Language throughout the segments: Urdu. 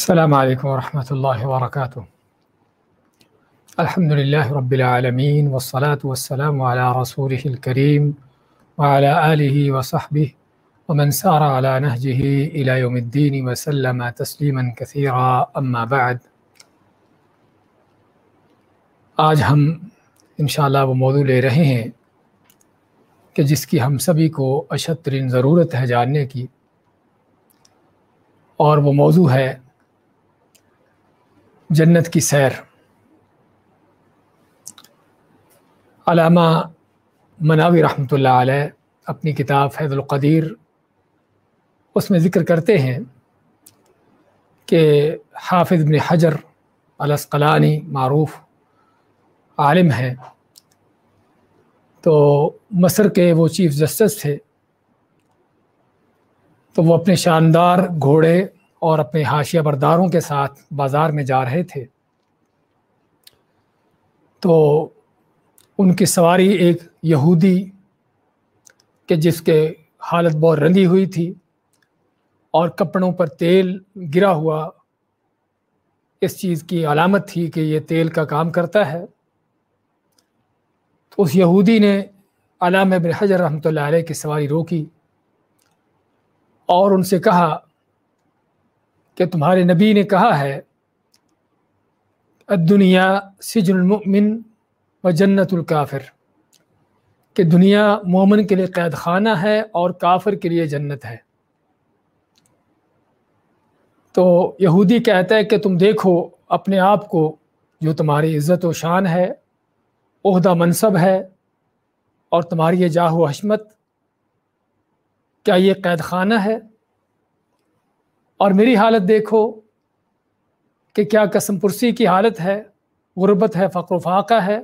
السلام علیکم ورحمۃ اللہ وبرکاتہ الحمد للہ رب العالمین والصلاة والسلام على رسول الكریم وعلى آلہ وصحبہ ومن سار على نهجه إلى يوم الدين وسلم تسلیما كثيرا. اما بعد، آج ہم انشاءاللہ وہ موضوع لے رہے ہیں کہ جس کی ہم سبھی کو اشد ترین ضرورت ہے جاننے کی اور وہ موضوع ہے جنت کی سیر۔ علامہ مناوی رحمۃ اللہ علیہ اپنی کتاب فیض القدیر اس میں ذکر کرتے ہیں کہ حافظ بن حجر الاسقلانی معروف عالم ہیں تو مصر کے وہ چیف جسٹس تھے۔ تو وہ اپنے شاندار گھوڑے اور اپنے حاشیہ برداروں کے ساتھ بازار میں جا رہے تھے۔ تو ان کی سواری ایک یہودی کہ جس کے حالت بہت رنگی ہوئی تھی اور کپڑوں پر تیل گرا ہوا، اس چیز کی علامت تھی کہ یہ تیل کا کام کرتا ہے۔ تو اس یہودی نے علامہ ابن حجر رحمۃ اللہ علیہ کی سواری روکی اور ان سے کہا کہ تمہارے نبی نے کہا ہے دنیا سجن المؤمن و جنت الکافر، کہ دنیا مومن کے لیے قید خانہ ہے اور کافر کے لیے جنت ہے۔ تو یہودی کہتا ہے کہ تم دیکھو اپنے آپ کو جو تمہاری عزت و شان ہے، عہدہ منصب ہے اور تمہاری یہ جاہ و حشمت، کیا یہ قید خانہ ہے؟ اور میری حالت دیکھو کہ کیا قسم پرسی کی حالت ہے، غربت ہے، فقر و فاقہ ہے،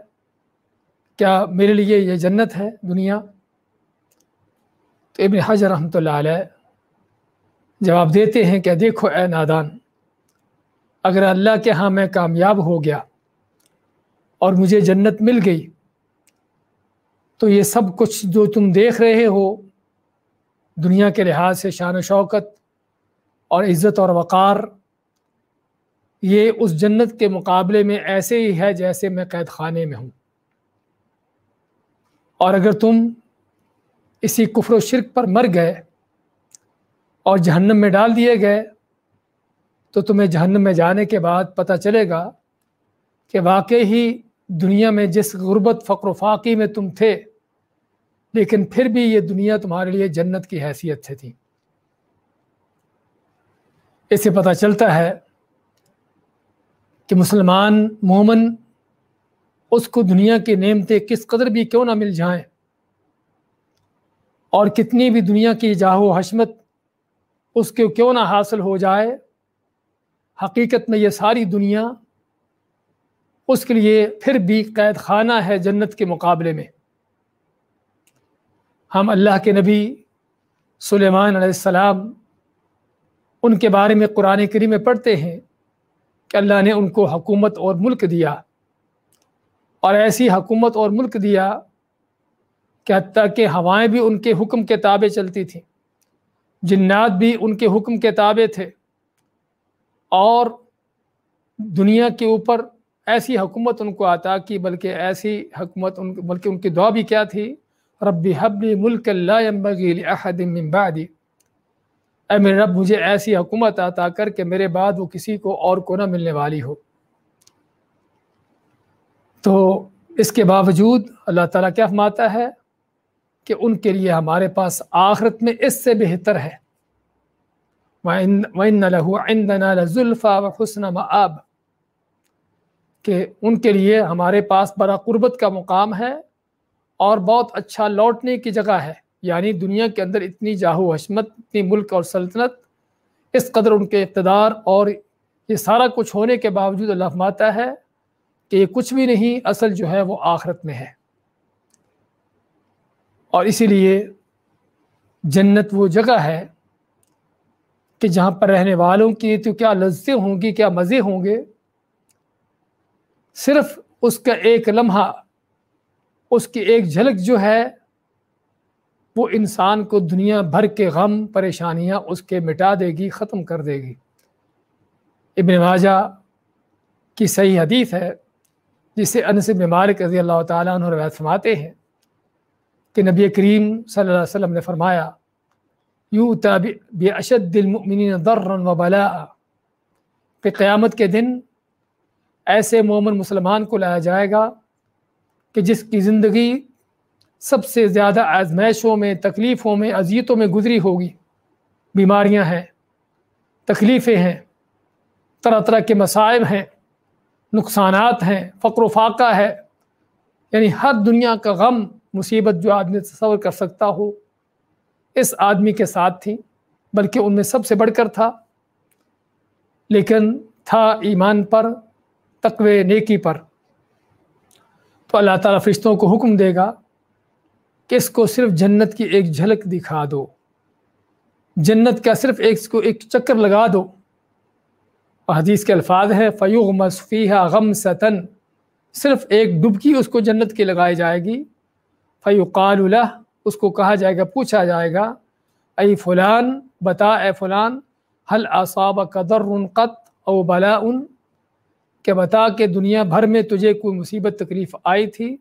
کیا میرے لیے یہ جنت ہے دنیا؟ تو ابن حجر رحمۃ اللہ علیہ جواب دیتے ہیں کہ دیکھو اے نادان، اگر اللہ کے ہاں میں کامیاب ہو گیا اور مجھے جنت مل گئی، تو یہ سب کچھ جو تم دیکھ رہے ہو دنیا کے لحاظ سے شان و شوکت اور عزت اور وقار، یہ اس جنت کے مقابلے میں ایسے ہی ہے جیسے میں قید خانے میں ہوں۔ اور اگر تم اسی کفر و شرک پر مر گئے اور جہنم میں ڈال دیے گئے، تو تمہیں جہنم میں جانے کے بعد پتہ چلے گا کہ واقعی ہی دنیا میں جس غربت، فقر و فاقی میں تم تھے، لیکن پھر بھی یہ دنیا تمہارے لیے جنت کی حیثیت سے تھی۔ اس سے پتہ چلتا ہے کہ مسلمان مومن اس کو دنیا کی نعمتیں کس قدر بھی کیوں نہ مل جائیں اور کتنی بھی دنیا کی جاہ و حشمت اس کے کیوں نہ حاصل ہو جائے، حقیقت میں یہ ساری دنیا اس کے لیے پھر بھی قید خانہ ہے جنت کے مقابلے میں۔ ہم اللہ کے نبی سلیمان علیہ السلام ان کے بارے میں قرآن کریم میں پڑھتے ہیں کہ اللہ نے ان کو حکومت اور ملک دیا۔ اور ایسی حکومت اور ملک دیا کہ حتیٰ کہ ہوائیں بھی ان کے حکم کے تابع چلتی تھیں۔ جنات بھی ان کے حکم کے تابع تھے۔ اور دنیا کے اوپر ایسی حکومت ان کو آتا کہ بلکہ ایسی حکومت ان، بلکہ ان کی دعا بھی کیا تھی؟ ربی حبلی ملک اللہ من بعدی۔ اے میرے رب، مجھے ایسی حکومت عطا کر کے میرے بعد وہ کسی کو اور کو نہ ملنے والی ہو۔ تو اس کے باوجود اللہ تعالیٰ کیا فرماتا ہے کہ ان کے لیے ہمارے پاس آخرت میں اس سے بہتر ہے۔ وَإِنَّ لَهُ عِنْدَنَا لَزُلْفَى وَحُسْنَ مَآب۔ کہ ان کے لیے ہمارے پاس بڑا قربت کا مقام ہے اور بہت اچھا لوٹنے کی جگہ ہے۔ یعنی دنیا کے اندر اتنی جاہو حشمت، اتنی ملک اور سلطنت، اس قدر ان کے اقتدار اور یہ سارا کچھ ہونے کے باوجود اللہ فرماتا ہے کہ یہ کچھ بھی نہیں، اصل جو ہے وہ آخرت میں ہے۔ اور اسی لیے جنت وہ جگہ ہے کہ جہاں پر رہنے والوں کی تو کیا لذتیں ہوں گی، کیا مزے ہوں گے؟ صرف اس کا ایک لمحہ، اس کی ایک جھلک جو ہے وہ انسان کو دنیا بھر کے غم، پریشانیاں اس کے مٹا دے گی، ختم کر دے گی۔ ابن ماجہ کی صحیح حدیث ہے، جسے انس بن مالک رضی اللہ تعالیٰ عنہ روایت فرماتے ہیں کہ نبی کریم صلی اللہ علیہ وسلم نے فرمایا یوں بے اشد المؤمنین ضرا و بلا کہ قیامت کے دن ایسے مومن مسلمان کو لایا جائے گا کہ جس کی زندگی سب سے زیادہ آزمائشوں میں، تکلیفوں میں، اذیتوں میں گزری ہوگی۔ بیماریاں ہیں، تکلیفیں ہیں، طرح طرح کے مصائب ہیں، نقصانات ہیں، فقر و فاقہ ہے۔ یعنی ہر دنیا کا غم، مصیبت جو آدمی تصور کر سکتا ہو، اس آدمی کے ساتھ تھی، بلکہ ان میں سب سے بڑھ کر تھا۔ لیکن تھا ایمان پر، تقوی نیکی پر۔ تو اللہ تعالیٰ فرشتوں کو حکم دے گا کہ اس کو صرف جنت کی ایک جھلک دکھا دو؟ جنت کا صرف ایک اس کو ایک چکر لگا دو؟ حدیث کے الفاظ ہیں فیوغ مصفیہ غم ستن صرف ایک ڈبکی اس کو جنت کی لگائی جائے گی۔ فیوقال اللہ اس کو کہا جائے گا، پوچھا جائے گا اے فلان، بتا اے فلان حل اصاب قدر قط او بلا ان کہ بتا کہ دنیا بھر میں تجھے کوئی مصیبت، تکلیف آئی تھی۔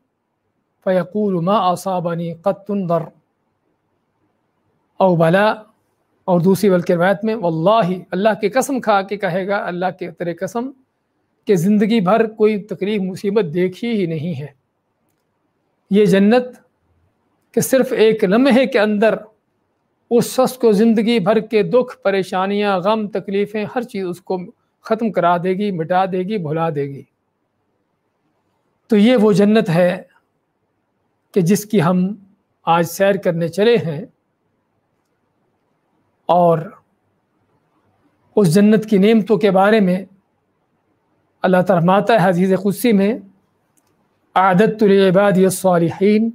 فیقول ما اصابنی قط در او بلا اور دوسری بلکہ روایت میں واللہ اللہ کی قسم کھا کے کہے گا، اللہ کے تر قسم کہ زندگی بھر کوئی تکلیف، مصیبت دیکھی ہی نہیں ہے۔ یہ جنت کہ صرف ایک لمحے کے اندر اس شخص کو زندگی بھر کے دکھ، پریشانیاں، غم، تکلیفیں ہر چیز اس کو ختم کرا دے گی، مٹا دے گی، بھلا دے گی۔ تو یہ وہ جنت ہے کہ جس کی ہم آج سیر کرنے چلے ہیں اور اس جنت کی نعمتوں کے بارے میں اللہ تعالیٰ ہے حزیز قدسی میں عادت العباد الصالحین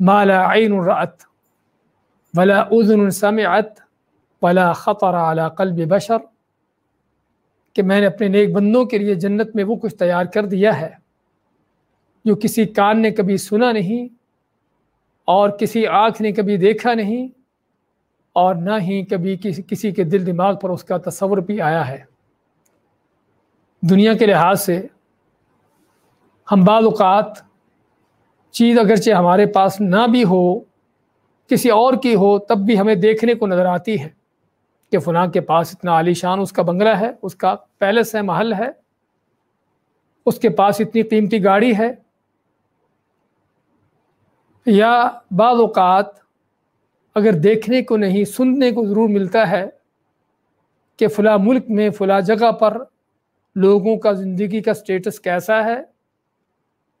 مالا عین الرعت ولا اذن سمعت ولا خطر على قلب بشر کہ میں نے اپنے نیک بندوں کے لیے جنت میں وہ کچھ تیار کر دیا ہے۔ جو کسی کان نے کبھی سنا نہیں اور کسی آنکھ نے کبھی دیکھا نہیں اور نہ ہی کبھی کسی کسی کے دل دماغ پر اس کا تصور بھی آیا ہے۔ دنیا کے لحاظ سے ہم بعض اوقات چیز اگرچہ ہمارے پاس نہ بھی ہو، کسی اور کی ہو، تب بھی ہمیں دیکھنے کو نظر آتی ہے کہ فلاں کے پاس اتنا عالی شان اس کا بنگلہ ہے، اس کا پیلس ہے، محل ہے، اس کے پاس اتنی قیمتی گاڑی ہے یا بعض اوقات اگر دیکھنے کو نہیں، سننے کو ضرور ملتا ہے کہ فلاں ملک میں، فلاں جگہ پر لوگوں کا زندگی کا سٹیٹس کیسا ہے،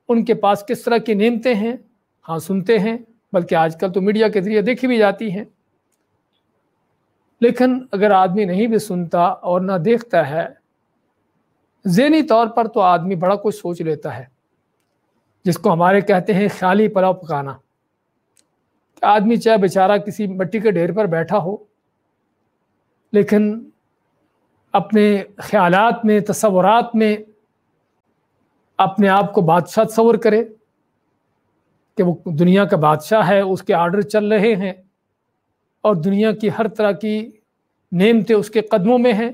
ان کے پاس کس طرح کی نعمتیں ہیں۔ ہاں سنتے ہیں، بلکہ آج کل تو میڈیا کے ذریعے دیکھی بھی جاتی ہیں۔ لیکن اگر آدمی نہیں بھی سنتا اور نہ دیکھتا ہے، ذہنی طور پر تو آدمی بڑا کچھ سوچ لیتا ہے۔ جس کو ہمارے کہتے ہیں خیالی پلاؤ پکانا۔ کہ آدمی چاہے بیچارہ کسی مٹی کے ڈھیر پر بیٹھا ہو، لیکن اپنے خیالات میں، تصورات میں اپنے آپ کو بادشاہ تصور کرے کہ وہ دنیا کا بادشاہ ہے، اس کے آرڈر چل رہے ہیں اور دنیا کی ہر طرح کی نعمتیں اس کے قدموں میں ہیں۔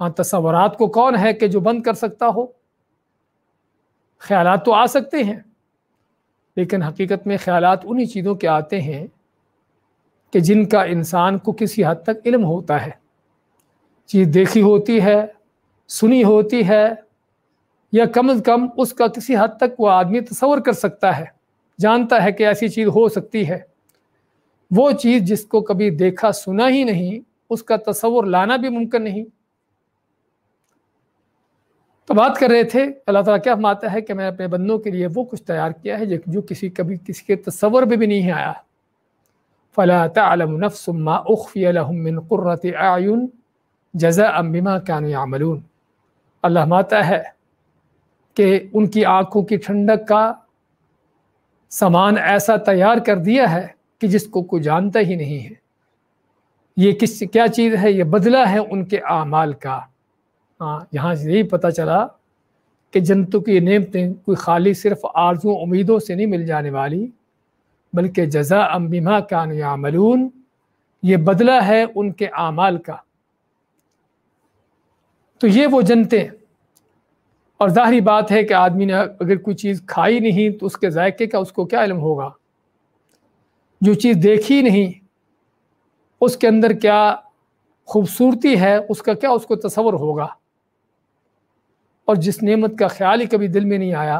ہاں تصورات کو کون ہے کہ جو بند کر سکتا ہو؟ خیالات تو آ سکتے ہیں، لیکن حقیقت میں خیالات انہی چیزوں کے آتے ہیں کہ جن کا انسان کو کسی حد تک علم ہوتا ہے۔ چیز دیکھی ہوتی ہے، سنی ہوتی ہے، یا کم از کم اس کا کسی حد تک وہ آدمی تصور کر سکتا ہے، جانتا ہے کہ ایسی چیز ہو سکتی ہے۔ وہ چیز جس کو کبھی دیکھا، سنا ہی نہیں، اس کا تصور لانا بھی ممکن نہیں۔ تو بات کر رہے تھے، اللہ تعالیٰ کیا ماتا ہے کہ میں اپنے بندوں کے لیے وہ کچھ تیار کیا ہے جو کسی کبھی کسی کے تصور میں بھی نہیں آیا۔ فلا تعلم نفس ما اخفی لهم من قرۃ اعین جزاء بما كانوا يعملون۔ اللہ ماتا ہے کہ ان کی آنکھوں کی ٹھنڈک کا سامان ایسا تیار کر دیا ہے کہ جس کو کوئی جانتا ہی نہیں ہے۔ یہ کس، کیا چیز ہے؟ یہ بدلہ ہے ان کے اعمال کا۔ ہاں یہاں سے یہی پتہ چلا کہ جنتوں کی نعمتیں کوئی خالی صرف آرزوں، امیدوں سے نہیں مل جانے والی، بلکہ جزا امبیما کا یعملون، یہ بدلہ ہے ان کے اعمال کا۔ تو یہ وہ جنتیں اور ظاہری بات ہے کہ آدمی نے اگر کوئی چیز کھائی نہیں تو اس کے ذائقے کا اس کو کیا علم ہوگا؟ جو چیز دیکھی نہیں، اس کے اندر کیا خوبصورتی ہے، اس کا کیا اس کو تصور ہوگا؟ اور جس نعمت کا خیال ہی کبھی دل میں نہیں آیا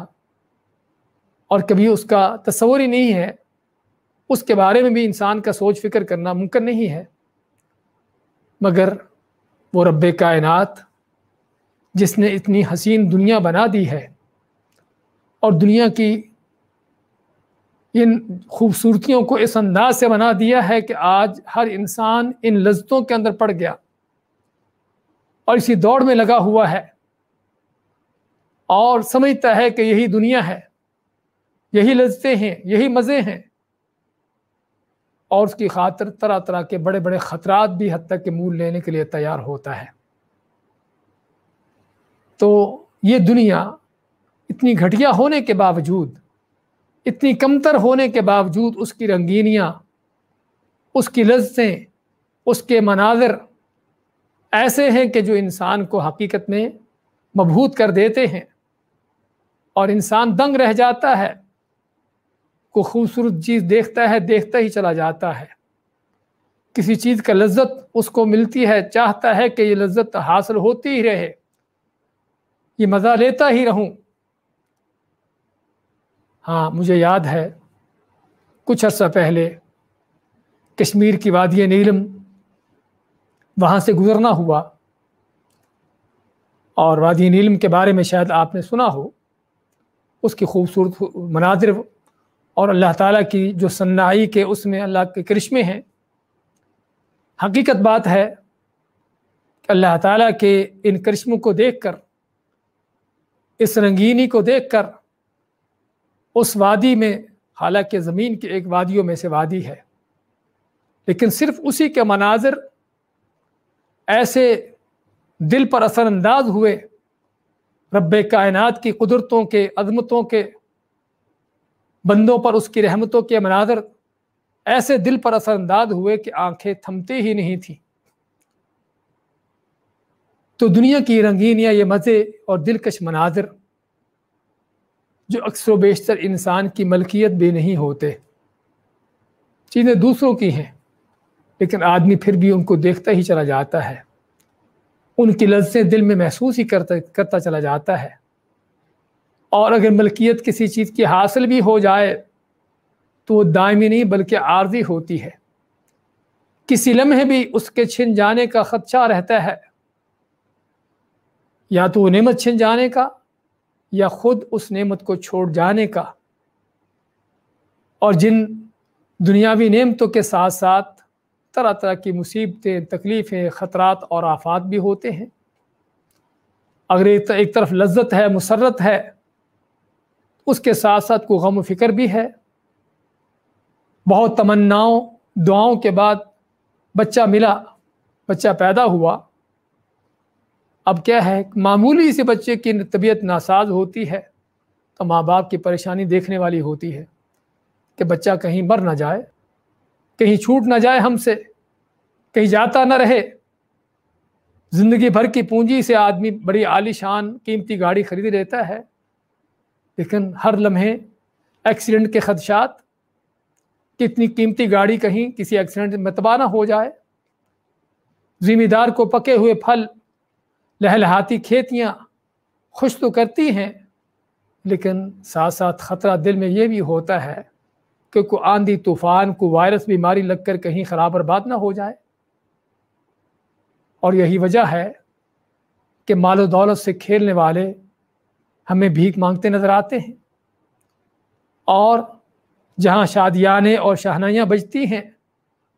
اور کبھی اس کا تصور ہی نہیں ہے، اس کے بارے میں بھی انسان کا سوچ فکر کرنا ممکن نہیں ہے۔ مگر وہ رب کائنات، جس نے اتنی حسین دنیا بنا دی ہے اور دنیا کی ان خوبصورتیوں کو اس انداز سے بنا دیا ہے کہ آج ہر انسان ان لذتوں کے اندر پڑ گیا اور اسی دوڑ میں لگا ہوا ہے۔ اور سمجھتا ہے کہ یہی دنیا ہے، یہی لذتیں ہیں، یہی مزے ہیں۔ اور اس کی خاطر طرح طرح کے بڑے بڑے خطرات بھی حد تک کہ مول لینے کے لیے تیار ہوتا ہے۔ تو یہ دنیا اتنی گھٹیا ہونے کے باوجود، اتنی کمتر ہونے کے باوجود اس کی رنگینیاں، اس کی لذتیں، اس کے مناظر ایسے ہیں کہ جو انسان کو حقیقت میں مبہوت کر دیتے ہیں۔ اور انسان دنگ رہ جاتا ہے، کو خوبصورت چیز دیکھتا ہے، دیکھتا ہی چلا جاتا ہے۔ کسی چیز کا لذت اس کو ملتی ہے، چاہتا ہے کہ یہ لذت حاصل ہوتی ہی رہے۔ یہ مزہ لیتا ہی رہوں۔ ہاں مجھے یاد ہے، کچھ عرصہ پہلے کشمیر کی وادی نیلم وہاں سے گزرنا ہوا۔ اور وادی نیلم کے بارے میں شاید آپ نے سنا ہو۔ اس کی خوبصورت مناظر اور اللہ تعالیٰ کی جو صنائی کے اس میں اللہ کے کرشمے ہیں۔ حقیقت بات ہے کہ اللہ تعالیٰ کے ان کرشموں کو دیکھ کر، اس رنگینی کو دیکھ کر، اس وادی میں، حالانکہ زمین کے ایک وادیوں میں سے وادی ہے۔ لیکن صرف اسی کے مناظر ایسے دل پر اثر انداز ہوئے رب کائنات کی قدرتوں کے عظمتوں کے بندوں پر اس کی رحمتوں کے مناظر ایسے دل پر اثر انداز ہوئے کہ آنکھیں تھمتے ہی نہیں تھیں۔ تو دنیا کی رنگینیاں یہ مزے اور دلکش مناظر جو اکثر و بیشتر انسان کی ملکیت بھی نہیں ہوتے۔ چیزیں دوسروں کی ہیں، لیکن آدمی پھر بھی ان کو دیکھتا ہی چلا جاتا ہے۔ ان کی لذتیں دل میں محسوس ہی کرتا کرتا چلا جاتا ہے۔ اور اگر ملکیت کسی چیز کی حاصل بھی ہو جائے تو وہ دائمی نہیں بلکہ عارضی ہوتی ہے۔ کسی لمحے بھی اس کے چھن جانے کا خدشہ رہتا ہے۔ یا تو وہ نعمت چھن جانے کا یا خود اس نعمت کو چھوڑ جانے کا۔ اور جن دنیاوی نعمتوں کے ساتھ ساتھ طرح طرح کی مصیبتیں، تکلیفیں، خطرات اور آفات بھی ہوتے ہیں۔ اگر ایک طرف لذت ہے، مسرت ہے، اس کے ساتھ ساتھ کوئی غم و فکر بھی ہے۔ بہت تمناؤں، دعاؤں کے بعد بچہ ملا، بچہ پیدا ہوا۔ اب کیا ہے، معمولی سے بچے کی طبیعت ناساز ہوتی ہے، تو ماں باپ کی پریشانی دیکھنے والی ہوتی ہے کہ بچہ کہیں مر نہ جائے۔ کہیں چھوٹ نہ جائے ہم سے، کہیں جاتا نہ رہے۔ زندگی بھر کی پونجی سے آدمی بڑی عالی شان، قیمتی گاڑی خرید لیتا ہے، لیکن ہر لمحے ایکسیڈنٹ کے خدشات، کتنی قیمتی گاڑی کہیں کسی ایکسیڈنٹ میں تباہ نہ ہو جائے۔ ذمہ دار کو پکے ہوئے پھل، لہلہاتی کھیتیاں خوش تو کرتی ہیں، لیکن ساتھ ساتھ خطرہ دل میں یہ بھی ہوتا ہے کہ کوئی آندھی طوفان، کو وائرس بیماری لگ کر کہیں خراب برباد نہ ہو جائے۔ اور یہی وجہ ہے کہ مال و دولت سے کھیلنے والے ہمیں بھیک مانگتے نظر آتے ہیں۔ اور جہاں شادیانے اور شہنائیاں بجتی ہیں،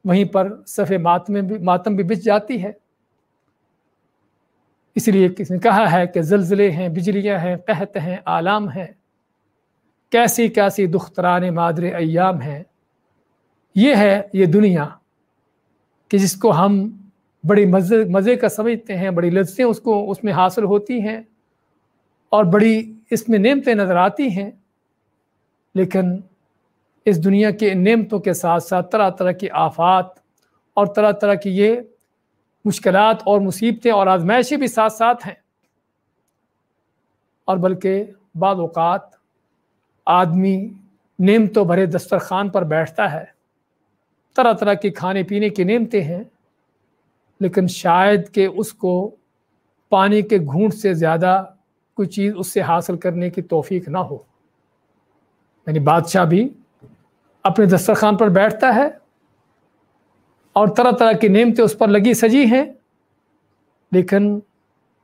وہیں پر صفے ماتم بھی ماتم بھی بچ جاتی ہے۔ اس لیے کس نے کہا ہے کہ زلزلے ہیں، بجلیاں ہیں، قحط ہیں، آلام ہیں۔ کیسی کیسی دختران مادر ایام ہیں۔ یہ ہے یہ دنیا کہ جس کو ہم بڑی مزے مزے کا سمجھتے ہیں، بڑی لذتیں اس کو، اس میں حاصل ہوتی ہیں اور بڑی اس میں نعمتیں نظر آتی ہیں۔ لیکن اس دنیا کے نعمتوں کے ساتھ ساتھ طرح طرح کی آفات اور طرح طرح کی یہ مشکلات اور مصیبتیں اور آزمائشیں بھی ساتھ ساتھ ہیں۔ اور بلکہ بعض اوقات آدمی نعمتوں بھرے دسترخوان پر بیٹھتا ہے، طرح طرح کے کھانے پینے کی نعمتیں ہیں، لیکن شاید کہ اس کو پانی کے گھونٹ سے زیادہ کوئی چیز اس سے حاصل کرنے کی توفیق نہ ہو۔ یعنی بادشاہ بھی اپنے دسترخوان پر بیٹھتا ہے اور طرح طرح کی نعمتیں اس پر لگی سجی ہیں، لیکن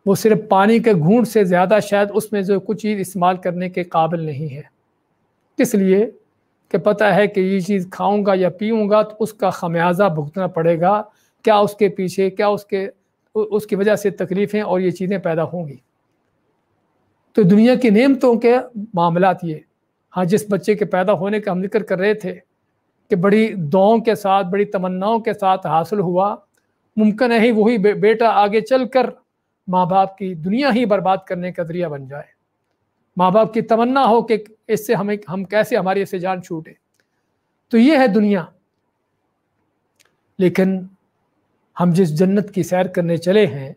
وہ صرف پانی کے گھونٹ سے زیادہ شاید اس میں جو کچھ چیز استعمال کرنے کے قابل نہیں ہے۔ اس لیے؟ کہ پتہ ہے کہ یہ چیز کھاؤں گا یا پیوں گا تو اس کا خمیازہ بھگتنا پڑے گا۔ کیا اس کے پیچھے، کیا اس کے، اس کی وجہ سے تکلیفیں اور یہ چیزیں پیدا ہوں گی؟ تو دنیا کی نعمتوں کے معاملات یہ۔ ہاں جس بچے کے پیدا ہونے کا ہم ذکر کر رہے تھے کہ بڑی دعاؤں کے ساتھ، بڑی تمناؤں کے ساتھ حاصل ہوا، ممکن ہے ہی وہی بیٹا آگے چل کر ماں باپ کی دنیا ہی برباد کرنے کا ذریعہ بن جائے۔ ماں باپ کی تمنا ہو کہ اس سے ہمیں ہم کیسے ہماری اسے جان چھوٹے تو یہ ہے دنیا۔ لیکن ہم جس جنت کی سیر کرنے چلے ہیں،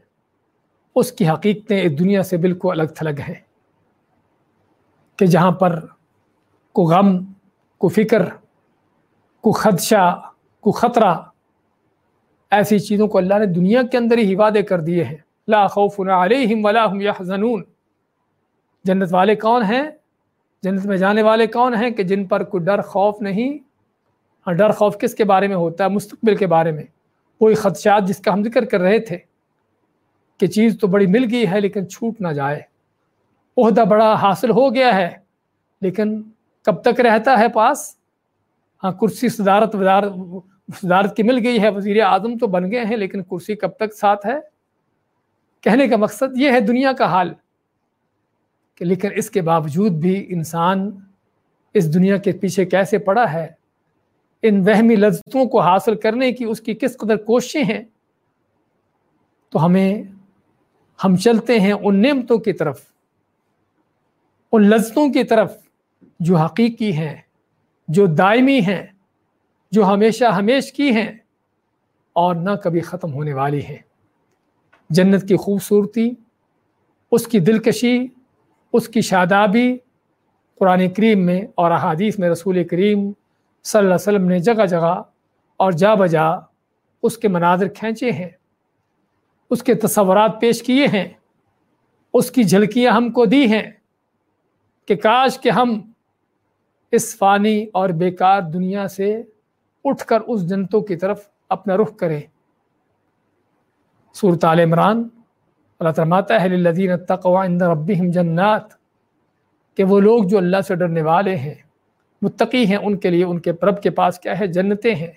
اس کی حقیقتیں اس دنیا سے بالکل الگ تھلگ ہیں۔ کہ جہاں پر کو غم، کو فکر، کو خدشہ، کو خطرہ، ایسی چیزوں کو اللہ نے دنیا کے اندر ہی وعدے کر دیے ہیں۔ لا خوف علیہم ولا هم يحزنون جنت والے کون ہیں؟ جنت میں جانے والے کون ہیں کہ جن پر کوئی ڈر خوف نہیں؟ ہاں ڈر خوف کس کے بارے میں ہوتا ہے؟ مستقبل کے بارے میں۔ کوئی خدشات جس کا ہم ذکر کر رہے تھے کہ چیز تو بڑی مل گئی ہے لیکن چھوٹ نہ جائے۔ عہدہ بڑا حاصل ہو گیا ہے، لیکن کب تک رہتا ہے پاس؟ ہاں کرسی صدارت صدارت کی مل گئی ہے، وزیر اعظم تو بن گئے ہیں، لیکن کرسی کب تک ساتھ ہے؟ کہنے کا مقصد یہ ہے دنیا کا حال۔ کہ لیکن اس کے باوجود بھی انسان اس دنیا کے پیچھے کیسے پڑا ہے؟ ان وہمی لذتوں کو حاصل کرنے کی اس کی کس قدر کوششیں ہیں؟ تو ہمیں، ہم چلتے ہیں ان نعمتوں کی طرف، ان لذتوں کی طرف جو حقیقی ہیں، جو دائمی ہیں، جو ہمیشہ ہمیش کی ہیں اور نہ کبھی ختم ہونے والی ہیں۔ جنت کی خوبصورتی، اس کی دلکشی اس کی شادابی قرآن کریم میں اور احادیث میں رسول کریم صلی اللہ علیہ وسلم نے جگہ جگہ اور جا بجا اس کے مناظر کھینچے ہیں، اس کے تصورات پیش کیے ہیں، اس کی جھلکیاں ہم کو دی ہیں کہ کاش کہ ہم اس فانی اور بیکار دنیا سے اٹھ کر اس جنتوں کی طرف اپنا رخ کریں۔ صورت عال عمران اللہ ترماتا ہے للذین اتقوا عند ربهم جنات۔ کہ وہ لوگ جو اللہ سے ڈرنے والے ہیں، متقی ہیں، ان کے لیے، ان کے رب کے پاس کیا ہے؟ جنتیں ہیں۔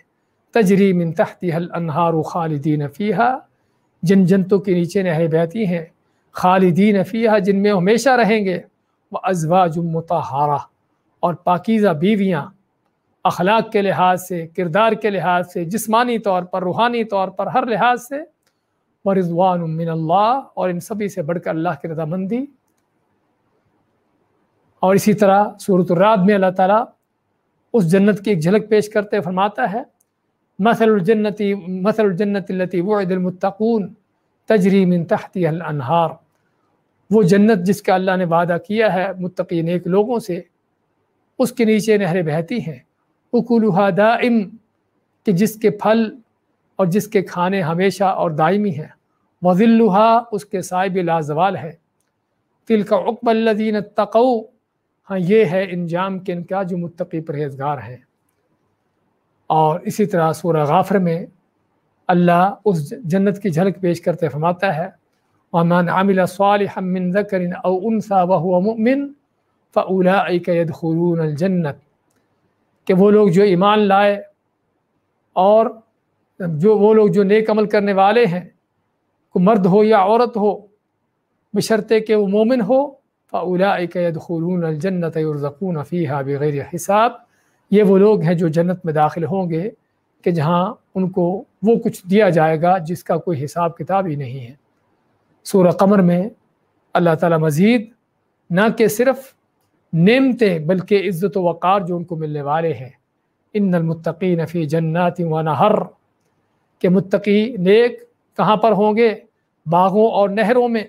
تجری من تحتها الانہار خالدین فیہا۔ جن جنتوں کے نیچے نہریں بہتی ہیں، خالدین فیہا، جن میں ہمیشہ رہیں گے۔ وہ ازواج متحارہ اور پاکیزہ بیویاں، اخلاق کے لحاظ سے، کردار کے لحاظ سے، جسمانی طور پر، روحانی طور پر، ہر لحاظ سے رضوان من اللہ اور ان سبھی سے بڑھ کر اللہ کی رضامندی۔ اور اسی طرح صورت الراد میں اللہ تعالیٰ اس جنت کی ایک جھلک پیش کرتے فرماتا ہے، مثل الجنتی مثل الجنت التی وعد المتقون تجری من تحتی الانہار وہ جنت جس کا اللہ نے وعدہ کیا ہے متقین ایک لوگوں سے، اس کے نیچے نہریں بہتی ہیں۔ اکولوہا دائم کہ جس کے پھل اور جس کے کھانے ہمیشہ اور دائمی ہیں۔ وزلحا اس کے صاحب لازوال ہے تل کا اقب الدین تقو ہاں یہ ہے انجام کے ان کا جو متقی پرہیزگار ہیں۔ اور اسی طرح سورہ غافر میں اللہ اس جنت کی جھلک پیش کرتے فرماتا ہے۔ ومن عمل صالحا من ذکر او انسا وهو مؤمن فاولئک يدخلون الجنت کہ وہ لوگ جو ایمان لائے اور جو وہ لوگ جو نیک عمل کرنے والے ہیں، کو مرد ہو یا عورت ہو، بشرطے کہ وہ مومن ہو فاولئک يدخلون الجنت يرزقون فيها بغیر حساب۔ یہ وہ لوگ ہیں جو جنت میں داخل ہوں گے کہ جہاں ان کو وہ کچھ دیا جائے گا جس کا کوئی حساب کتاب ہی نہیں ہے۔ سورہ قمر میں اللہ تعالیٰ مزید نہ کہ صرف نعمتیں بلکہ عزت و وقار جو ان کو ملنے والے ہیں۔ ان المتقین فی جنات و نہر۔ کہ متقی نیک کہاں پر ہوں گے؟ باغوں اور نہروں میں۔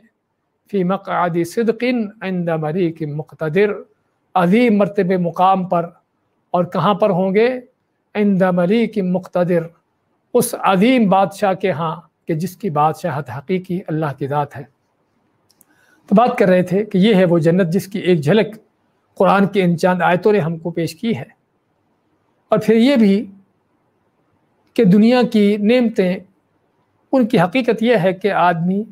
فی مقعد صدقن عند مریک مقتدر۔ عظیم مرتب مقام پر۔ اور کہاں پر ہوں گے؟ عند مریک مقتدر۔ اس عظیم بادشاہ کے ہاں کہ جس کی بادشاہت حقیقی اللہ کی ذات ہے۔ تو بات کر رہے تھے کہ یہ ہے وہ جنت جس کی ایک جھلک قرآن کی ان چاند آیتوں نے ہم کو پیش کی ہے۔ اور پھر یہ بھی کہ دنیا کی نعمتیں، ان کی حقیقت یہ ہے کہ آدمی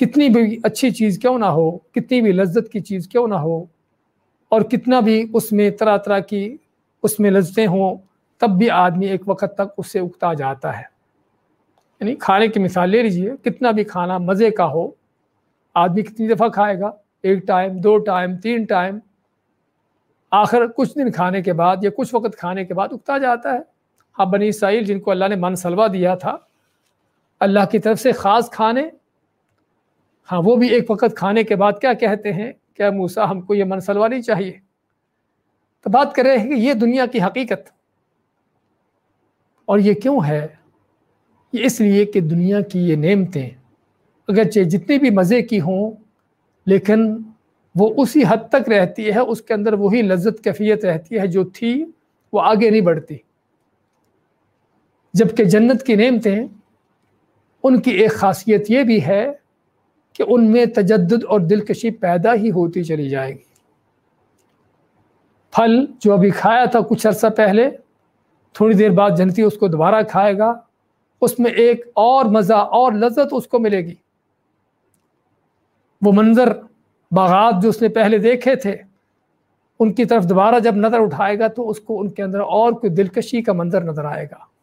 کتنی بھی اچھی چیز کیوں نہ ہو، کتنی بھی لذت کی چیز کیوں نہ ہو، اور کتنا بھی اس میں طرح طرح کی اس میں لذتیں ہوں، تب بھی آدمی ایک وقت تک اس سے اگتا جاتا ہے۔ یعنی کھانے کی مثال لے لیجیے کتنا بھی کھانا مزے کا ہو، آدمی کتنی دفعہ کھائے گا؟ ایک ٹائم، دو ٹائم، تین ٹائم، آخر کچھ دن کھانے کے بعد یا کچھ وقت کھانے کے بعد اگتا جاتا ہے۔ ہاں بنی اسرائیل جن کو اللہ نے من سلوا دیا تھا، اللہ کی طرف سے خاص کھانے ہاں وہ بھی ایک وقت کھانے کے بعد کیا کہتے ہیں کیا موسا ہم کو یہ من سلوا نہیں چاہیے۔ تو بات کر رہے ہیں کہ یہ دنیا کی حقیقت۔ اور یہ کیوں ہے؟ یہ اس لیے کہ دنیا کی یہ نعمتیں اگرچہ جتنی بھی مزے کی ہوں، لیکن وہ اسی حد تک رہتی ہے، اس کے اندر وہی لذت کیفیت رہتی ہے جو تھی، وہ آگے نہیں بڑھتی۔ جبکہ جنت کی نعمتیں ان کی ایک خاصیت یہ بھی ہے کہ ان میں تجدد اور دلکشی پیدا ہی ہوتی چلی جائے گی۔ پھل جو ابھی کھایا تھا کچھ عرصہ پہلے، تھوڑی دیر بعد جنتی اس کو دوبارہ کھائے گا، اس میں ایک اور مزہ، اور لذت اس کو ملے گی۔ وہ منظر، باغات جو اس نے پہلے دیکھے تھے، ان کی طرف دوبارہ جب نظر اٹھائے گا تو اس کو ان کے اندر اور کوئی دلکشی کا منظر نظر آئے گا۔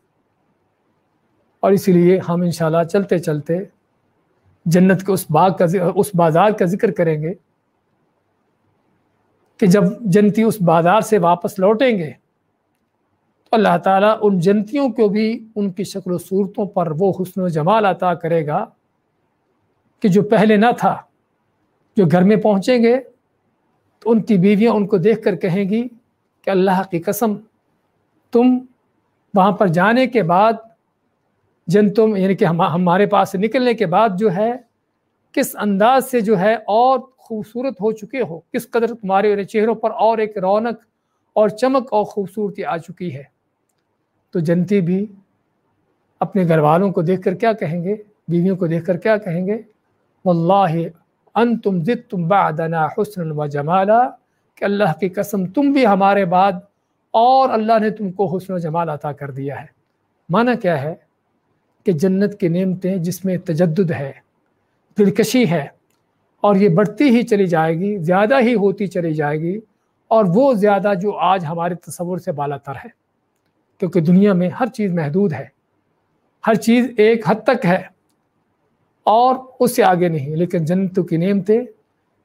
اور اسی لیے ہم انشاءاللہ چلتے چلتے جنت کے اس باغ کا اس بازار کا ذکر کریں گے کہ جب جنتی اس بازار سے واپس لوٹیں گے تو اللہ تعالیٰ ان جنتیوں کو بھی ان کی شکل و صورتوں پر وہ حسن و جمال عطا کرے گا کہ جو پہلے نہ تھا، جو گھر میں پہنچیں گے، تو ان کی بیویاں ان کو دیکھ کر کہیں گی کہ اللہ کی قسم، تم وہاں پر جانے کے بعد جن تم یعنی کہ ہمارے پاس سے نکلنے کے بعد جو ہے، کس انداز سے جو ہے اور خوبصورت ہو چکے ہو؟ کس قدر تمہارے یعنی چہروں پر اور ایک رونق اور چمک اور خوبصورتی آ چکی ہے؟ تو جنتی بھی اپنے گھر والوں کو دیکھ کر کیا کہیں گے؟ بیویوں کو دیکھ کر کیا کہیں گے؟ واللہ ان تم ضد تم بادنا حسن و جمالا، کہ اللہ کی قسم تم بھی ہمارے بعد اور اللہ نے تم کو حسن و جمال عطا کر دیا ہے۔ معنی کیا ہے؟ کہ جنت کی نعمتیں جس میں تجدد ہے دلکشی ہے، اور یہ بڑھتی ہی چلی جائے گی، زیادہ ہی ہوتی چلی جائے گی، اور وہ زیادہ جو آج ہمارے تصور سے بالا تر ہے۔ کیونکہ دنیا میں ہر چیز محدود ہے، ہر چیز ایک حد تک ہے، اور اس سے آگے نہیں۔ لیکن جنتوں کی نعمتیں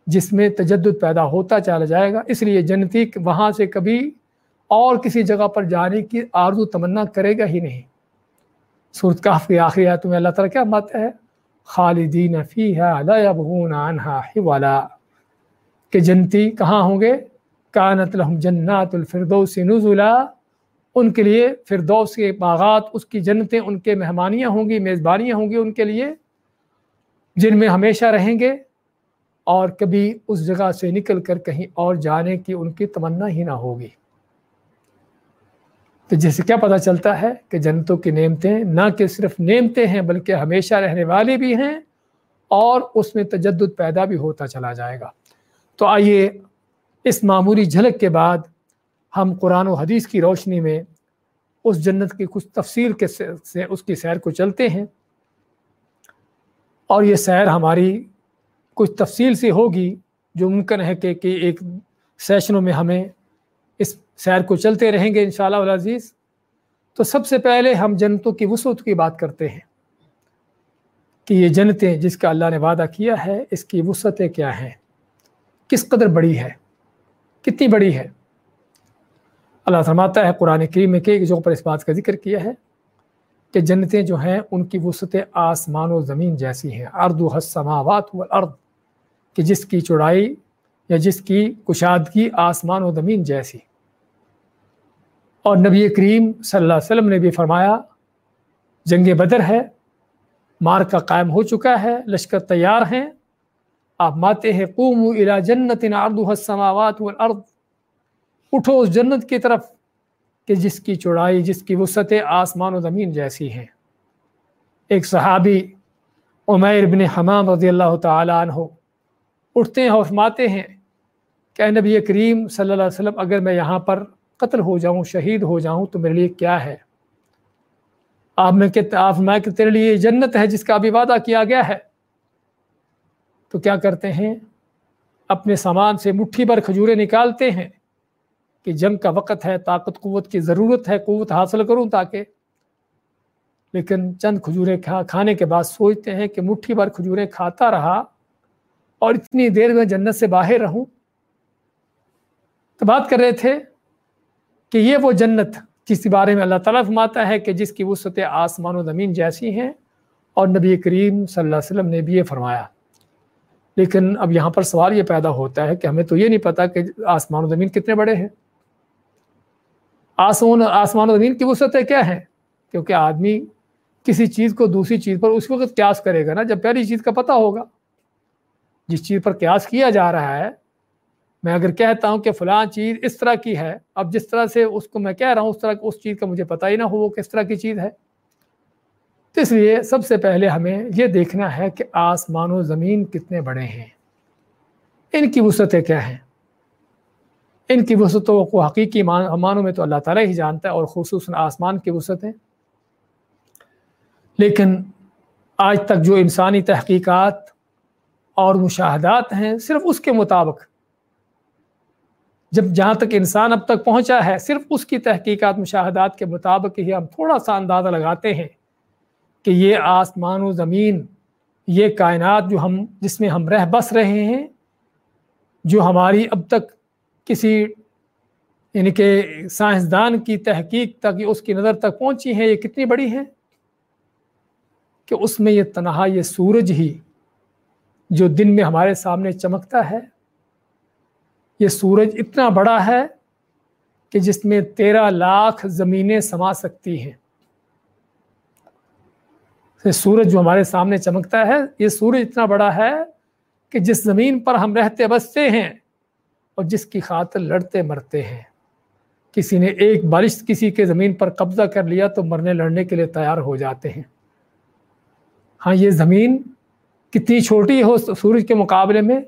جس میں تجدد پیدا ہوتا چلا جائے گا، اس لیے جنتی وہاں سے کبھی اور کسی جگہ پر جانے کی آرزو تمنا کرے گا ہی نہیں۔ صورت کاف کی آخری آیت میں اللہ تعالیٰ کیا بات ہے؟ خالدین فیہا لا یبغون عنہا حوالا کہ جنتی کہاں ہوں گے؟ کانت لہم جنات الفردوس نزلا۔ ان کے لیے فردوس کے باغات، اس کی جنتیں، ان کے مہمانیاں ہوں گی، میزبانیاں ہوں گی ان کے لیے، جن میں ہمیشہ رہیں گے۔ اور کبھی اس جگہ سے نکل کر کہیں اور جانے کی ان کی تمنا ہی نہ ہوگی۔ تو جیسے کیا پتہ چلتا ہے کہ جنتوں کی نعمتیں نہ کہ صرف نعمتیں ہیں بلکہ ہمیشہ رہنے والی بھی ہیں اور اس میں تجدد پیدا بھی ہوتا چلا جائے گا۔ تو آئیے اس معمولی جھلک کے بعد ہم قرآن و حدیث کی روشنی میں اس جنت کی کچھ تفصیل کے سے اس کی سیر کو چلتے ہیں۔ اور یہ سیر ہماری کچھ تفصیل سے ہوگی جو ممکن ہے کہ کہ ایک سیشنوں میں ہمیں سیر کو چلتے رہیں گے انشاءاللہ شاء عزیز تو سب سے پہلے ہم جنتوں کی وسعت کی بات کرتے ہیں۔ کہ یہ جنتیں جس کا اللہ نے وعدہ کیا ہے، اس کی وسعتیں کیا ہیں؟ کس قدر بڑی ہے؟ کتنی بڑی ہے؟ اللہ فرماتا ہے، قرآن کریم میں کہ جو پر اس بات کا ذکر کیا ہے کہ جنتیں جو ہیں، ان کی وسعت آسمان و زمین جیسی ہیں۔ ارد و حسماوات والارض، کہ جس کی چوڑائی یا جس کی کشادگی آسمان و زمین جیسی۔ اور نبی کریم صلی اللہ علیہ وسلم نے بھی فرمایا، جنگ بدر ہے، مار کا قائم ہو چکا ہے، لشکر تیار ہیں۔ آپ ماتے ہیں قوم الا جنت السماوات والارض۔ اٹھو اس جنت کی طرف، کہ جس کی چوڑائی، جس کی وسعت آسمان و زمین جیسی ہیں۔ ایک صحابی، عمیر بن حمام رضی اللہ تعالیٰ عنہ، اٹھتے ہیں اور فرماتے ہیں، کہ نبی کریم صلی اللہ علیہ وسلم، اگر میں یہاں پر قتل ہو جاؤں، شہید ہو جاؤں تو میرے لیے کیا ہے؟ آپ میں کہ آپ میں کہ تیرے لیے جنت ہے جس کا ابھی وعدہ کیا گیا ہے۔ تو کیا کرتے ہیں؟ اپنے سامان سے مٹھی بھر کھجورے نکالتے ہیں کہ جنگ کا وقت ہے، طاقت، قوت کی ضرورت ہے، قوت حاصل کروں تاکہ۔ لیکن چند کھجورے کھا کھانے کے بعد سوچتے ہیں کہ مٹھی بھر کھجورے کھاتا رہا اور اتنی دیر میں جنت سے باہر رہوں۔ تو بات کر رہے تھے کہ یہ وہ جنت کسی بارے میں اللہ تعالیٰ فرماتا ہے کہ جس کی وسط آسمان و زمین جیسی ہیں، اور نبی کریم صلی اللہ علیہ وسلم نے بھی یہ فرمایا۔ لیکن اب یہاں پر سوال یہ پیدا ہوتا ہے کہ ہمیں تو یہ نہیں پتا کہ آسمان و زمین کتنے بڑے ہیں۔ آسمان آسمان و زمین کی وسعتیں کیا ہیں؟ کیونکہ آدمی کسی چیز کو دوسری چیز پر اس وقت قیاس کرے گا نا، جب پہلی چیز کا پتہ ہوگا۔ جس چیز پر قیاس کیا جا رہا ہے میں اگر کہتا ہوں کہ فلاں چیز اس طرح کی ہے، اب جس طرح سے اس کو میں کہہ رہا ہوں، اس طرح اس چیز کا مجھے پتہ ہی نہ ہو وہ کس طرح کی چیز ہے۔ تو اس لیے سب سے پہلے ہمیں یہ دیکھنا ہے کہ آسمان و زمین کتنے بڑے ہیں۔ ان کی وسعتیں کیا ہیں؟ ان کی وسعتوں کو حقیقی معنوں میں تو اللہ تعالیٰ ہی جانتا ہے اور خصوصاً آسمان کی وسعتیں۔ لیکن آج تک جو انسانی تحقیقات اور مشاہدات ہیں، صرف اس کے مطابق جب جہاں تک انسان اب تک پہنچا ہے، صرف اس کی تحقیقات، مشاہدات کے مطابق ہی ہم تھوڑا سا اندازہ لگاتے ہیں کہ یہ آسمان و زمین، یہ کائنات جو ہم، جس میں ہم رہ بس رہے ہیں، جو ہماری اب تک کسی یعنی کہ سائنسدان کی تحقیق تک اس کی نظر تک پہنچی ہیں، یہ کتنی بڑی ہیں؟ کہ اس میں یہ تنہا، یہ سورج ہی جو دن میں ہمارے سامنے چمکتا ہے یہ سورج اتنا بڑا ہے کہ جس میں تیرہ لاکھ زمینیں سما سکتی ہیں۔ سورج جو ہمارے سامنے چمکتا ہے، یہ سورج اتنا بڑا ہے کہ جس زمین پر ہم رہتے، بستے ہیں اور جس کی خاطر لڑتے، مرتے ہیں۔ کسی نے ایک بارش کسی کے زمین پر قبضہ کر لیا تو مرنے، لڑنے کے لیے تیار ہو جاتے ہیں۔ ہاں یہ زمین کتنی چھوٹی ہو سورج کے مقابلے میں؟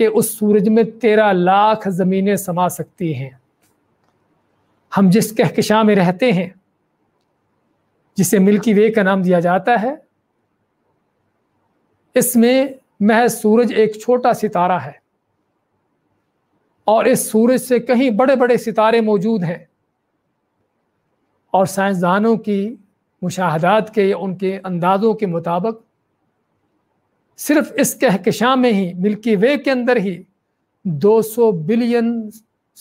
کہ اس سورج میں تیرہ لاکھ زمینیں سما سکتی ہیں۔ ہم جس کہکشاں میں رہتے ہیں، جسے ملکی وے کا نام دیا جاتا ہے، اس میں محض سورج ایک چھوٹا ستارہ ہے۔ اور اس سورج سے کہیں بڑے بڑے ستارے موجود ہیں۔ اور سائنسدانوں کی مشاہدات کے ان کے اندازوں کے مطابق صرف اس کہکشاں میں ہی، ملکی وے کے اندر ہی دو سو بلین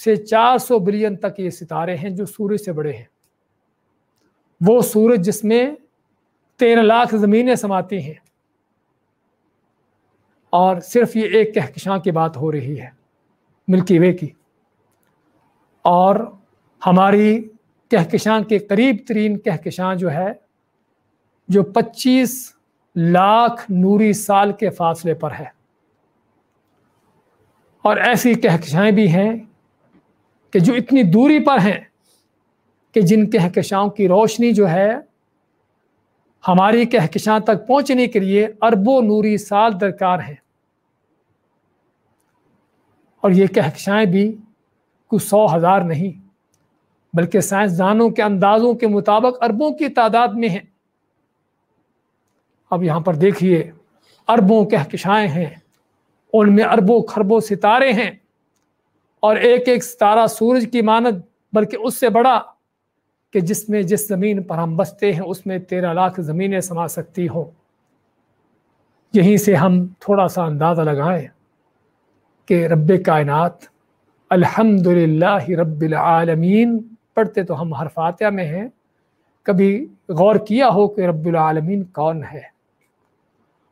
سے چار سو بلین تک یہ ستارے ہیں جو سورج سے بڑے ہیں۔ وہ سورج جس میں تیرہ لاکھ زمینیں سماتی ہیں۔ اور صرف یہ ایک کہکشاں کی بات ہو رہی ہے، ملکی وے کی۔ اور ہماری کہکشاں کے قریب ترین کہکشاں جو ہے، جو پچیس لاکھ نوری سال کے فاصلے پر ہے۔ اور ایسی کہکشائیں بھی ہیں کہ جو اتنی دوری پر ہیں کہ جن کہکشاؤں کی روشنی جو ہے، ہماری کہکشاں تک پہنچنے کے لیے اربوں نوری سال درکار ہیں۔ اور یہ کہکشائیں بھی کچھ سو ہزار نہیں، بلکہ سائنسدانوں کے اندازوں کے مطابق اربوں کی تعداد میں ہیں۔ اب یہاں پر دیکھیے اربوں کہکشائیں ہیں، ان میں اربوں خربوں ستارے ہیں، اور ایک ایک ستارہ سورج کی مانت بلکہ اس سے بڑا کہ جس میں جس زمین پر ہم بستے ہیں، اس میں تیرہ لاکھ زمینیں سما سکتی ہوں۔ یہیں سے ہم تھوڑا سا اندازہ لگائیں کہ رب کائنات الحمد رب العالمین، پڑھتے تو ہم ہر فاتحہ میں ہیں، کبھی غور کیا ہو کہ رب العالمین کون ہے؟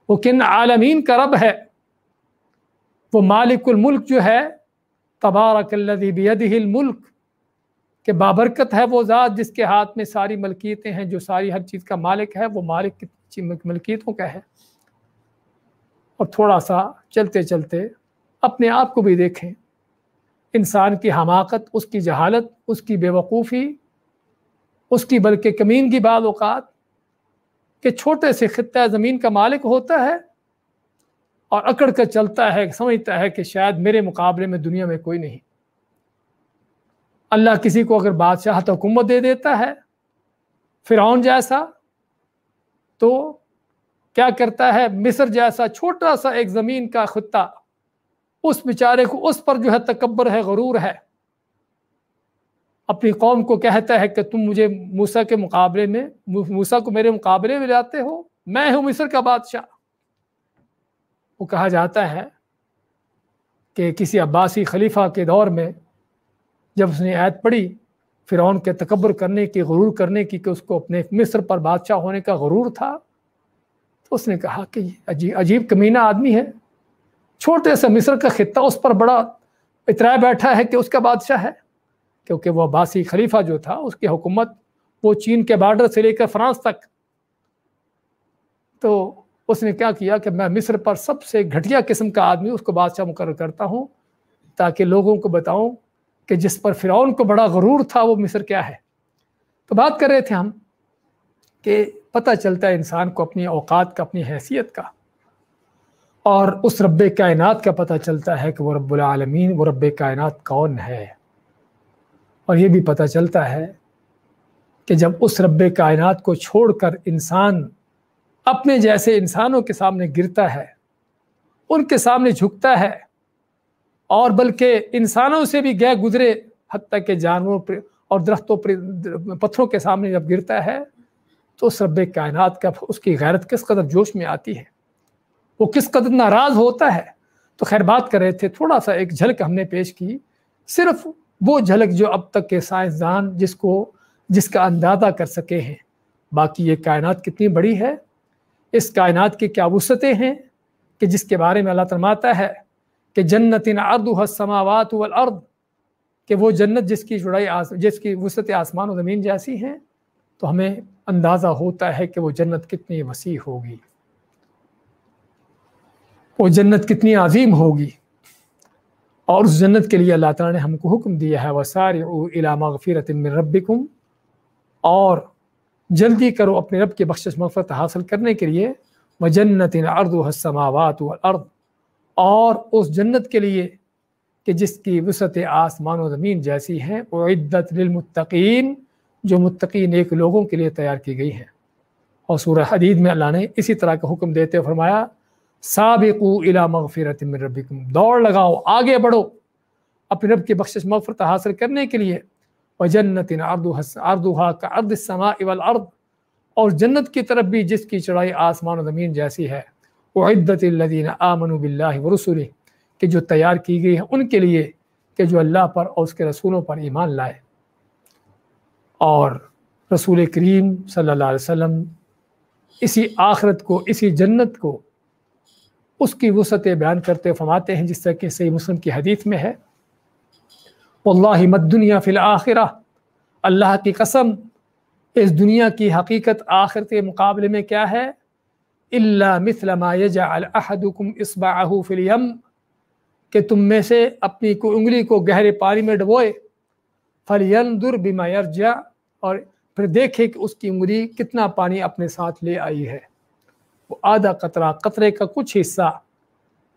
وہ کن عالمین کا رب ہے؟ وہ مالک الملک جو ہے، تبارک الذی بیدہ الملک، کہ بابرکت ہے وہ ذات جس کے ہاتھ میں ساری ملکیتیں ہیں، جو ساری ہر چیز کا مالک ہے، وہ مالک ملکیتوں کا ہے۔ اور تھوڑا سا چلتے چلتے اپنے آپ کو بھی دیکھیں۔ انسان کی حماقت، اس کی جہالت، اس کی بے وقوفی، اس کی بلکہ کمین کی بعض اوقات کہ چھوٹے سے خطہ زمین کا مالک ہوتا ہے اور اکڑ کر چلتا ہے، سمجھتا ہے کہ شاید میرے مقابلے میں دنیا میں کوئی نہیں۔ اللہ کسی کو اگر بادشاہ حکومت دے دیتا ہے، فرعون جیسا تو کیا کرتا ہے؟ مصر جیسا چھوٹا سا ایک زمین کا خطہ، اس بیچارے کو اس پر جو ہے تکبر ہے، غرور ہے۔ اپنی قوم کو کہتا ہے کہ تم مجھے موسا کے مقابلے میں موسا کو میرے مقابلے میں لاتے ہو، میں ہوں مصر کا بادشاہ۔ وہ کہا جاتا ہے کہ کسی عباسی خلیفہ کے دور میں جب اس نے عید پڑھی، فرعون کے تکبر کرنے کی، غرور کرنے کی کہ اس کو اپنے مصر پر بادشاہ ہونے کا غرور تھا، تو اس نے کہا کہ عجیب عجیب کمینہ آدمی ہے۔ چھوٹے سے مصر کا خطہ اس پر بڑا اترا بیٹھا ہے کہ اس کا بادشاہ ہے۔ کیونکہ وہ عباسی خلیفہ جو تھا، اس کی حکومت وہ چین کے بارڈر سے لے کر فرانس تک۔ تو اس نے کیا کیا کہ میں مصر پر سب سے گھٹیا قسم کا آدمی، اس کو بادشاہ مقرر کرتا ہوں تاکہ لوگوں کو بتاؤں کہ جس پر فرعون کو بڑا غرور تھا وہ مصر کیا ہے۔ تو بات کر رہے تھے ہم کہ پتہ چلتا ہے انسان کو اپنی اوقات کا، اپنی حیثیت کا۔ اور اس رب کائنات کا پتہ چلتا ہے کہ وہ رب العالمین، وہ رب کائنات کون ہے۔ اور یہ بھی پتہ چلتا ہے کہ جب اس رب کائنات کو چھوڑ کر انسان اپنے جیسے انسانوں کے سامنے گرتا ہے، ان کے سامنے جھکتا ہے، اور بلکہ انسانوں سے بھی گئے گزرے حتیٰ کہ جانوروں پر اور درختوں پر، پتھروں کے سامنے جب گرتا ہے، تو اس رب کائنات کا اس کی غیرت کس قدر جوش میں آتی ہے؟ وہ کس قدر ناراض ہوتا ہے؟ تو خیر بات کر رہے تھے، تھوڑا سا ایک جھلک ہم نے پیش کی، صرف وہ جھلک جو اب تک کے سائنسدان جس کو جس کا اندازہ کر سکے ہیں۔ باقی یہ کائنات کتنی بڑی ہے؟ اس کائنات کی کیا وسعتیں ہیں؟ کہ جس کے بارے میں اللہ ترماتا ہے کہ جنت ارد السماوات والارض، کہ وہ جنت جس کی جڑائی جس کی وسعت آسمان و زمین جیسی ہیں، تو ہمیں اندازہ ہوتا ہے کہ وہ جنت کتنی وسیع ہوگی۔ وہ جنت کتنی عظیم ہوگی۔ اور اس جنت کے لیے اللہ تعالیٰ نے ہم کو حکم دیا ہے وہ سارے علامہ غفیرت ربکم اور جلدی کرو اپنے رب کے بخشش مغفرت حاصل کرنے کے لیے۔ وہ جنت ارد و حسماوات اور اس جنت کے لیے کہ جس کی وسعت آسمان و زمین جیسی ہیں وہ عدت للمتقین جو متقین ایک لوگوں کے لیے تیار کی گئی ہیں۔ اور سورہ حدید میں اللہ نے اسی طرح کا حکم دیتے فرمایا سابقو الى مغفرت من ربکم۔ دوڑ لگاؤ، آگے بڑھو۔ اپنے رب کی بخشش، مغفرت حاصل کرنے کے لیے۔ وجنت اردوہا کا ارد السماء والارض اور جنت کی طرف بھی جس کی چڑھائی آسمان و زمین جیسی ہے۔ وہ عدت الدین آمن بلّہ و رسول کہ جو تیار کی گئی ہے ان کے لیے، کہ جو اللہ پر اور اس کے رسولوں پر ایمان لائے۔ اور رسول کریم صلی اللہ علیہ وسلم اسی آخرت کو، اسی جنت کو اس کی وسعت بیان کرتے فرماتے ہیں جس طرح کہ صحیح مسلم کی حدیث میں ہے، واللہ مد دنیا فی الآخرہ اللہ کی قسم، اس دنیا کی حقیقت آخرت مقابلے میں کیا ہے؟ اللہ مثل ما یجعل احدکم اصبعہ فی الیم، کہ تم میں سے اپنی کو انگلی کو گہرے پانی میں ڈبوئے فلینظر بما یرجع، اور پھر دیکھے کہ اس کی انگلی کتنا پانی اپنے ساتھ لے آئی ہے۔ وہ آدھا قطرہ قطرے کا کچھ حصہ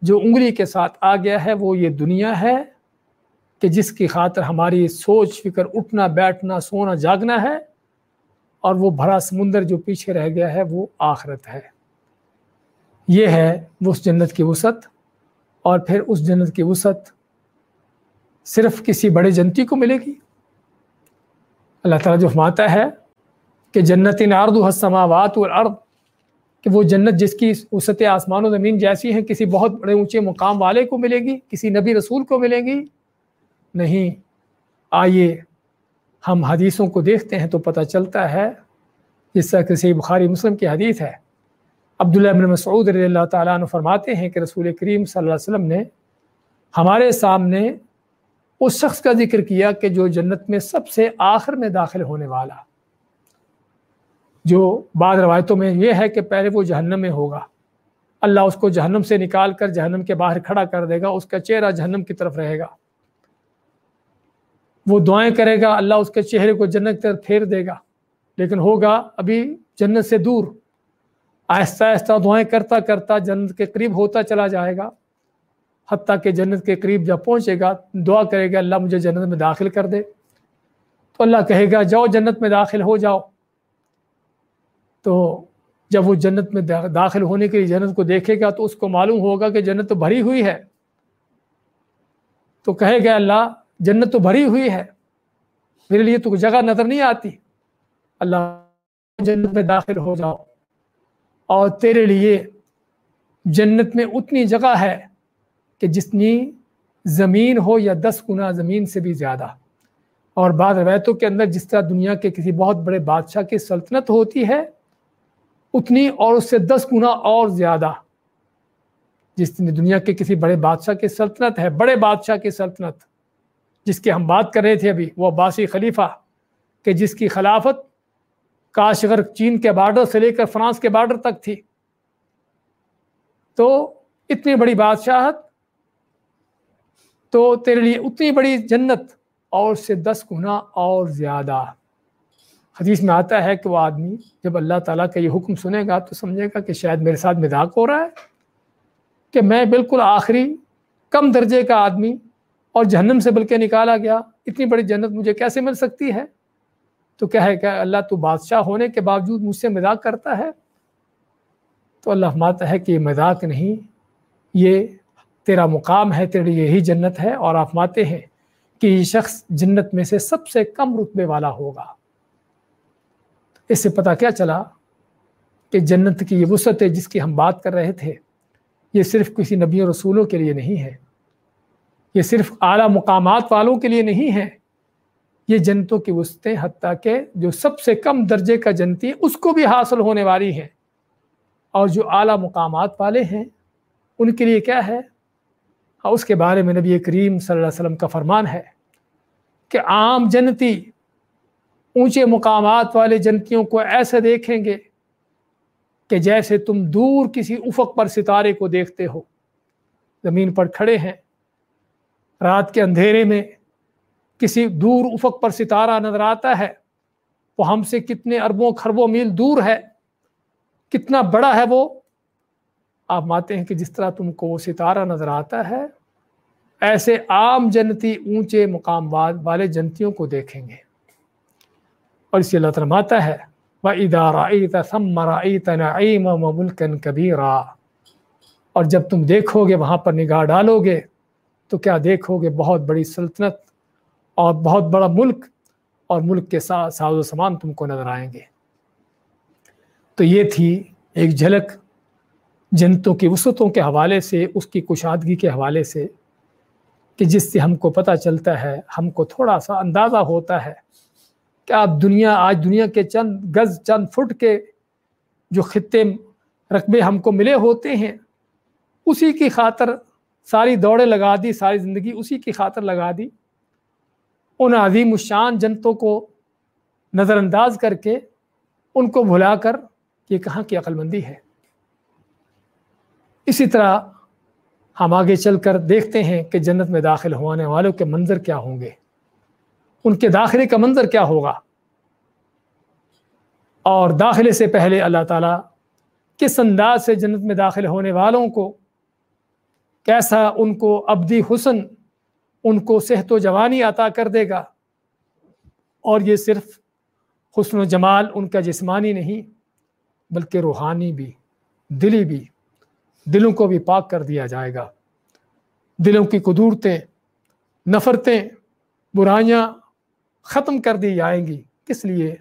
جو انگلی کے ساتھ آ گیا ہے، وہ یہ دنیا ہے کہ جس کی خاطر ہماری سوچ، فکر، اٹھنا، بیٹھنا، سونا، جاگنا ہے اور وہ بھرا سمندر جو پیچھے رہ گیا ہے، وہ آخرت ہے۔ یہ ہے اس جنت کی وسعت۔ اور پھر اس جنت کی وسعت صرف کسی بڑے جنتی کو ملے گی۔ اللہ تعالیٰ جو فرماتا ہے کہ جنت نارد و حسماوات والارض کہ وہ جنت جس کی وسط آسمان و زمین جیسی ہیں، کسی بہت بڑے اونچے مقام والے کو ملے گی، کسی نبی رسول کو ملے گی؟ نہیں۔ آئیے ہم حدیثوں کو دیکھتے ہیں تو پتہ چلتا ہے، جس طرح کسی بخاری مسلم کی حدیث ہے۔ عبداللہ بن مسعود رضی اللہ تعالیٰ عنہ فرماتے ہیں کہ رسول کریم صلی اللہ علیہ وسلم نے ہمارے سامنے اس شخص کا ذکر کیا کہ جو جنت میں سب سے آخر میں داخل ہونے والا جو بعض روایتوں میں یہ ہے کہ پہلے وہ جہنم میں ہوگا۔ اللہ اس کو جہنم سے نکال کر جہنم کے باہر کھڑا کر دے گا، اس کا چہرہ جہنم کی طرف رہے گا۔ وہ دعائیں کرے گا، اللہ اس کے چہرے کو جنت کی طرف پھیر دے گا۔ لیکن ہوگا ابھی جنت سے دور۔ آہستہ آہستہ دعائیں کرتا کرتا جنت کے قریب ہوتا چلا جائے گا۔ حتیٰ کہ جنت کے قریب جب پہنچے گا، دعا کرے گا، اللہ مجھے جنت میں داخل کر دے۔ تو اللہ کہے گا، جاؤ جنت میں داخل ہو جاؤ۔ تو جب وہ جنت میں داخل ہونے کے لیے جنت کو دیکھے گا تو اس کو معلوم ہوگا کہ جنت تو بھری ہوئی ہے۔ تو کہے گا اللہ، جنت تو بھری ہوئی ہے۔ میرے لیے تو جگہ نظر نہیں آتی۔ اللہ، جنت میں داخل ہو جاؤ۔ اور تیرے لیے جنت میں اتنی جگہ ہے کہ جتنی زمین ہو یا دس گنا زمین سے بھی زیادہ۔ اور بعض روایتوں کے اندر جس طرح دنیا کے کسی بہت بڑے بادشاہ کی سلطنت ہوتی ہے اتنی اور اس سے دس گنا اور زیادہ۔ جس نے دنیا کے کسی بڑے بادشاہ کی سلطنت ہے، بڑے بادشاہ کی سلطنت۔ جس کی ہم بات کر رہے تھے ابھی، وہ عباسی خلیفہ، کہ جس کی خلافت کاشغر چین کے بارڈر سے لے کر فرانس کے بارڈر تک تھی۔ تو اتنی بڑی بادشاہت، تو تیرے لیے اتنی بڑی جنت، اور سے دس گنا اور زیادہ۔ حدیث میں آتا ہے کہ وہ آدمی جب اللہ تعالیٰ کا یہ حکم سنے گا تو سمجھے گا کہ شاید میرے ساتھ مذاق ہو رہا ہے، کہ میں بالکل آخری کم درجے کا آدمی اور جہنم سے بلکہ نکالا گیا، اتنی بڑی جنت مجھے کیسے مل سکتی ہے؟ تو کیا ہے کہ اللہ تو بادشاہ ہونے کے باوجود مجھ سے مذاق کرتا ہے؟ تو اللہ ماتا ہے کہ یہ مذاق نہیں، یہ تیرا مقام ہے، تیرے یہی جنت ہے۔ اور آپ ماتے ہیں کہ یہ شخص جنت میں سے سب سے کم رتبے والا ہوگا۔ اس سے پتہ کیا چلا کہ جنت کی یہ وسعت ہے جس کی ہم بات کر رہے تھے، یہ صرف کسی نبی و رسولوں کے لیے نہیں ہے یہ صرف اعلیٰ مقامات والوں کے لیے نہیں ہے یہ جنتوں کی وسطیں حتیٰ کہ جو سب سے کم درجے کا جنتی، اس کو بھی حاصل ہونے والی ہیں۔ اور جو اعلیٰ مقامات والے ہیں، ان کے لیے کیا ہے؟ اور اس کے بارے میں نبی کریم صلی اللہ علیہ وسلم کا فرمان ہے کہ عام جنتی اونچے مقامات والے جنتیوں کو ایسے دیکھیں گے کہ جیسے تم دور کسی افق پر ستارے کو دیکھتے ہو۔ زمین پر کھڑے ہیں۔ رات کے اندھیرے میں کسی دور افق پر ستارہ نظر آتا ہے۔ وہ ہم سے کتنے اربوں خربوں میل دور ہے۔ کتنا بڑا ہے وہ۔ آپ ماتے ہیں کہ جس طرح تم کو وہ ستارہ نظر آتا ہے، ایسے عام جنتی اونچے مقام والے جنتیوں کو دیکھیں گے۔ اور اسی اللہ تعالیٰ ہے وہ ادارہ ملکن کبیرا اور جب تم دیکھو گے وہاں پر نگاہ ڈالو گے تو کیا دیکھو گے بہت بڑی سلطنت اور بہت بڑا ملک اور ملک کے ساتھ ساز و سامان تم کو نظر آئیں گے۔ تو یہ تھی ایک جھلک جنتوں کی وسعتوں کے حوالے سے، اس کی کشادگی کے حوالے سے کہ جس سے ہم کو پتہ چلتا ہے، ہم کو تھوڑا سا اندازہ ہوتا ہے کہ آپ دنیا، آج دنیا کے چند گز، چند فٹ کے جو خطے رقبے ہم کو ملے ہوتے ہیں، اسی کی خاطر ساری دوڑیں لگا دی، ساری زندگی اسی کی خاطر لگا دی۔ ان عظیم الشان جنتوں کو نظر انداز کر کے ان کو بھلا کر یہ کہاں کی عقل مندی ہے۔ اسی طرح ہم آگے چل کر دیکھتے ہیں کہ جنت میں داخل ہونے والوں کے منظر کیا ہوں گے۔ ان کے داخلے کا منظر کیا ہوگا؟ اور داخلے سے پہلے اللہ تعالیٰ کس انداز سے جنت میں داخل ہونے والوں کو، کیسا ان کو ابدی حسن، ان کو صحت و جوانی عطا کر دے گا؟ اور یہ صرف حسن و جمال ان کا جسمانی نہیں، بلکہ روحانی بھی، دلی بھی، دلوں کو بھی پاک کر دیا جائے گا۔ دلوں کی قدورتیں، نفرتیں، برائیاں ختم کر دی جائیں گی۔ کس لیے؟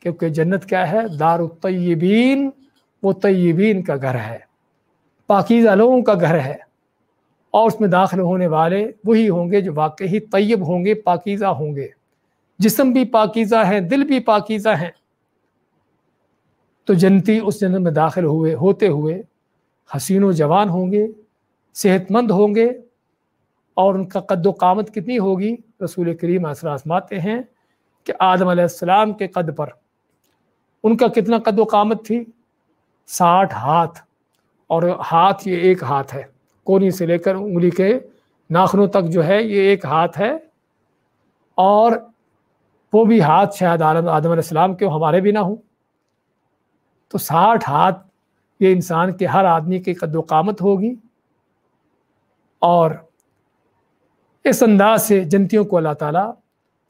کیونکہ جنت کیا ہے؟ دار الطیبین وہ طیبین کا گھر ہے۔ پاکیزہ لوگوں کا گھر ہے۔ اور اس میں داخل ہونے والے وہی ہوں گے جو واقعی طیب ہوں گے، پاکیزہ ہوں گے۔ جسم بھی پاکیزہ ہیں، دل بھی پاکیزہ ہیں۔ تو جنتی اس جنت میں داخل ہوئے، ہوتے ہوئے حسین و جوان ہوں گے، صحت مند ہوں گے۔ اور ان کا قد و قامت کتنی ہوگی؟ رسول کریم اثر آسماتے ہیں کہ آدم علیہ السلام کے قد پر۔ ان کا کتنا قد و قامت تھی؟ ساٹھ ہاتھ۔ اور ہاتھ یہ ایک ہاتھ ہے۔ کونی سے لے کر انگلی کے ناخنوں تک جو ہے یہ ایک ہاتھ ہے۔ اور وہ بھی ہاتھ شاید عالم آدم علیہ السلام کے ہمارے بھی نہ ہوں تو ساٹھ ہاتھ یہ انسان کے ہر آدمی کی قد و قامت ہوگی۔ اور اس انداز سے جنتیوں کو اللہ تعالیٰ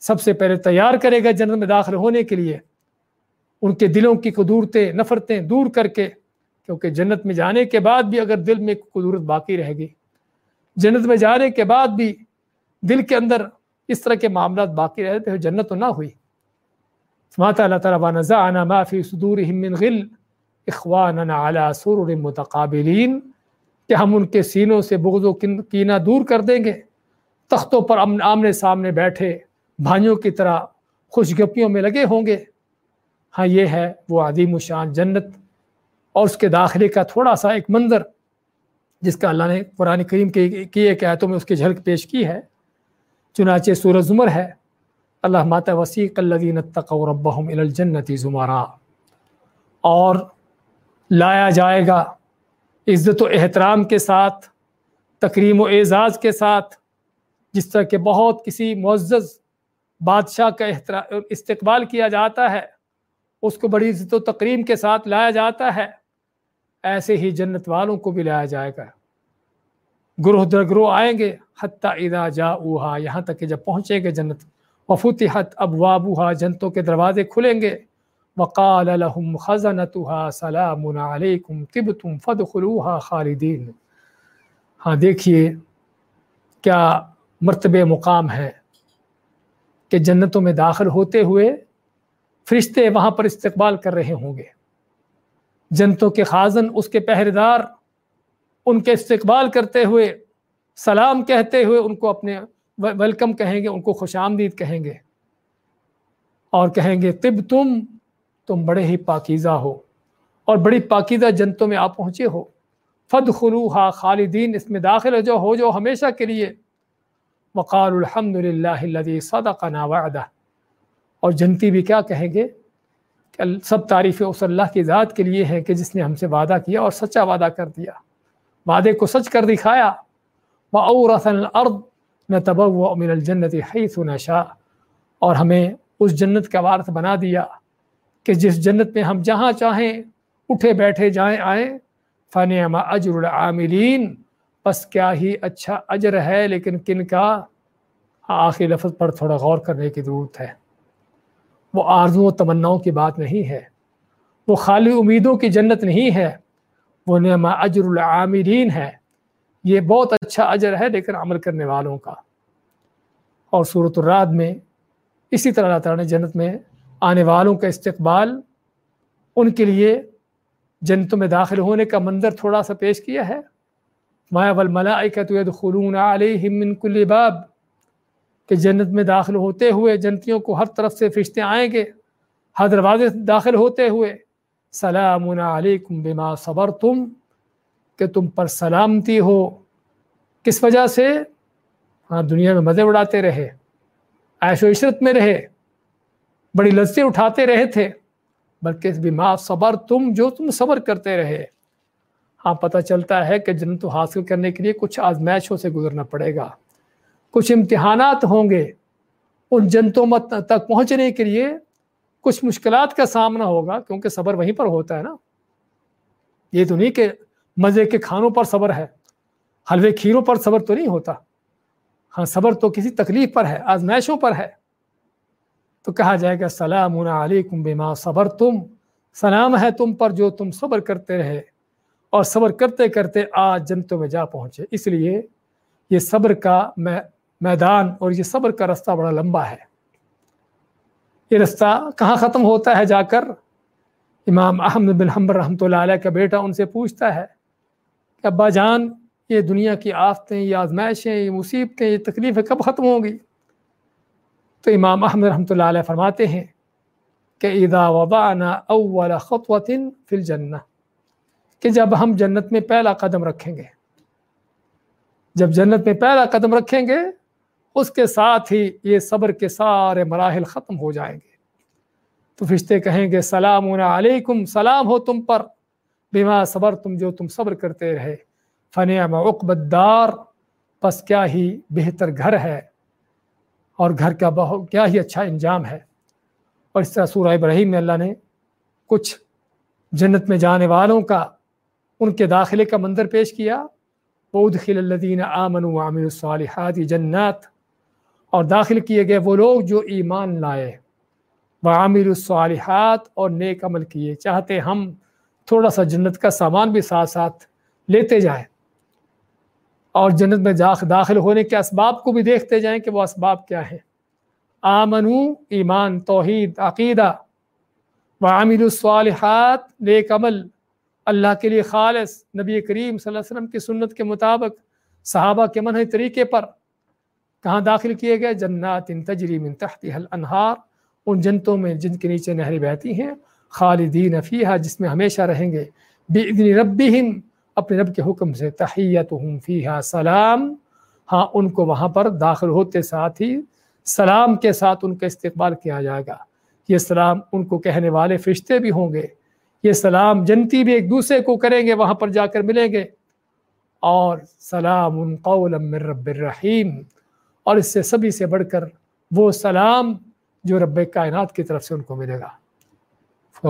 سب سے پہلے تیار کرے گا جنت میں داخل ہونے کے لیے۔ ان کے دلوں کی قدورتیں، نفرتیں دور کر کے، کیونکہ جنت میں جانے کے بعد بھی اگر دل میں قدورت باقی رہے گی جنت میں جانے کے بعد بھی دل کے اندر اس طرح کے معاملات باقی رہتے ہیں، جنت تو نہ ہوئی۔ ماتا اللہ تعالیٰ نزعنا ما فی صدورہم من غل اخواننا علی سرر متقابلین کہ ہم ان کے سینوں سے بغض و کینہ دور کر دیں گے۔ تختوں پر آمنے سامنے بیٹھے بھائیوں کی طرح خوش گپیوں میں لگے ہوں گے۔ ہاں یہ ہے وہ عظیم شان جنت اور اس کے داخلے کا تھوڑا سا ایک منظر جس کا اللہ نے قرآن کریم کی ایک آیتوں میں اس کی جھلک پیش کی ہے۔ چنانچہ سورج زمر ہے۔ اللہ ماتا وسیق الدین تقور جس طرح کہ بہت کسی معزز بادشاہ کا استقبال کیا جاتا ہے، اس کو بڑی عزت و تقریم کے ساتھ لایا جاتا ہے، ایسے ہی جنت والوں کو بھی لایا جائے گا۔ گروہ در گروہ آئیں گے، حتیٰ ادا جا اوہا یہاں تک کہ جب پہنچے گے جنت، وفتحت ابوابها جنتوں کے دروازے کھلیں گے۔ وقال لهم خزنتها سلام علیکم طبتم فدخلوها خالدین۔ ہاں دیکھیے کیا مرتبہ مقام ہے کہ جنتوں میں داخل ہوتے ہوئے فرشتے وہاں پر استقبال کر رہے ہوں گے۔ جنتوں کے خازن اس کے پہرےدار ان کے استقبال کرتے ہوئے سلام کہتے ہوئے ان کو اپنے ویلکم کہیں گے، ان کو خوش آمدید کہیں گے۔ اور کہیں گے، طب تم تم بڑے ہی پاکیزہ ہو اور بڑی پاکیزہ جنتوں میں آپ پہنچے ہو۔ فد خلوحا خالدین، اس میں داخل ہو جو ہو جو ہمیشہ کے لیے۔ وقال الحمد للہ صدقنا وعدہ۔ اور جنتی بھی کیا کہیں گے؟ کہ سب تعریف اس اللہ کی ذات کے لیے ہیں کہ جس نے ہم سے وعدہ کیا اور سچا وعدہ کر دیا۔ وعدے کو سچ کر دکھایا۔ الْأَرْض نَتَبَوَّأُ مِنَ الْجَنَّةِ حَيْثُ نَشَاء۔ اور ہمیں اس جنت کا وارث بنا دیا کہ جس جنت میں ہم جہاں چاہیں، اٹھے بیٹھے جائیں آئیں۔ فنعم اجر العاملین بس کیا ہی اچھا اجر ہے، لیکن کن کا؟ آخری لفظ پر تھوڑا غور کرنے کی ضرورت ہے۔ وہ آرزو و تمناؤں کی بات نہیں ہے۔ وہ خالی امیدوں کی جنت نہیں ہے۔ وہ نعمہ اجر العامرین ہے۔ یہ بہت اچھا اجر ہے لیکن عمل کرنے والوں کا۔ اور صورت الراد میں اسی طرح اللہ تعالیٰ نے جنت میں آنے والوں کا استقبال، ان کے لیے جنتوں میں داخل ہونے کا منظر تھوڑا سا پیش کیا ہے۔ مایا يدخلون عليهم من كل باب، کہ جنت میں داخل ہوتے ہوئے جنتیوں کو ہر طرف سے فرشتے آئیں گے، ہر دروازے داخل ہوتے ہوئے سلام علیکم بما صبر تم کہ تم پر سلامتی ہو۔ کس وجہ سے؟ ہاں دنیا میں مزے اڑاتے رہے، عیش و عشرت میں رہے، بڑی لذتیں اٹھاتے رہے تھے، بلکہ بما صبر تم جو تم صبر کرتے رہے۔ ہاں پتہ چلتا ہے کہ جنت حاصل کرنے کے لیے کچھ آزمائشوں سے گزرنا پڑے گا۔ کچھ امتحانات ہوں گے۔ ان جنتوں تک پہنچنے کے لیے کچھ مشکلات کا سامنا ہوگا، کیونکہ صبر وہیں پر ہوتا ہے نا۔ یہ تو نہیں کہ مزے کے کھانوں پر صبر ہے، حلوے کھیروں پر صبر تو نہیں ہوتا۔ ہاں صبر تو کسی تکلیف پر ہے، آزمائشوں پر ہے۔ تو کہا جائے گا، سلام علیکم بما صبر تم سلام ہے تم پر جو تم صبر کرتے رہے۔ اور صبر کرتے کرتے آج جنتوں میں جا پہنچے۔ اس لیے یہ صبر کا میدان اور یہ صبر کا رستہ بڑا لمبا ہے۔ یہ رستہ کہاں ختم ہوتا ہے؟ جا کر امام احمد بن حمبر رحمۃ اللہ علیہ کا بیٹا ان سے پوچھتا ہے کہ ابا جان، یہ دنیا کی آفتیں، یہ آزمائشیں، یہ مصیبتیں، یہ تکلیفیں کب ختم ہوں گی؟ تو امام احمد رحمۃ اللہ علیہ فرماتے ہیں کہ ادا وبانا اول خطوۃ فی الجنہ۔ کہ جب ہم جنت میں پہلا قدم رکھیں گے، جب جنت میں پہلا قدم رکھیں گے، اس کے ساتھ ہی یہ صبر کے سارے مراحل ختم ہو جائیں گے۔ تو فرشتے کہیں گے، سلام علیکم، سلام ہو تم پر، بما صبر تم جو تم صبر کرتے رہے۔ فن عقبت دار کیا ہی بہتر گھر ہے اور گھر کا بہت کیا ہی اچھا انجام ہے۔ اور اس طرح سورہ ابراہیم میں اللہ نے کچھ جنت میں جانے والوں کا ان کے داخلے کا منظر پیش کیا۔ بودخل الدین آمن و عامر الصالحات جنات۔ اور داخل کیے گئے وہ لوگ جو ایمان لائے۔ وہ عامر الصالحات اور نیک عمل کیے۔ چاہتے ہم تھوڑا سا جنت کا سامان بھی ساتھ ساتھ لیتے جائیں۔ اور جنت میں داخل ہونے کے اسباب کو بھی دیکھتے جائیں کہ وہ اسباب کیا ہیں۔ آمنو ایمان، توحید، عقیدہ۔ و عامر الصالحات، نیک عمل۔ اللہ کے لیے خالص نبی کریم صلی اللہ علیہ وسلم کی سنت کے مطابق صحابہ کے منہ طریقے پر کہاں داخل کیے گئے؟ جنات ان تجری من تحتی حل انہار ان جنتوں میں جن کے نیچے نہریں بہتی ہیں، خالدین فیہا، جس میں ہمیشہ رہیں گے۔ بِإِذْنِ ربہم اپنے رب کے حکم سے تحیتہم فیہا سلام۔ ہاں ان کو وہاں پر داخل ہوتے ساتھ ہی سلام کے ساتھ ان کا استقبال کیا جائے گا۔ یہ سلام ان کو کہنے والے فرشتے بھی ہوں گے۔ یہ سلام جنتی بھی ایک دوسرے کو کریں گے، وہاں پر جا کر ملیں گے۔ اور سلام قول من رب الرحیم۔ اور اس سے سبھی سے بڑھ کر وہ سلام جو رب کائنات کی طرف سے ان کو ملے گا۔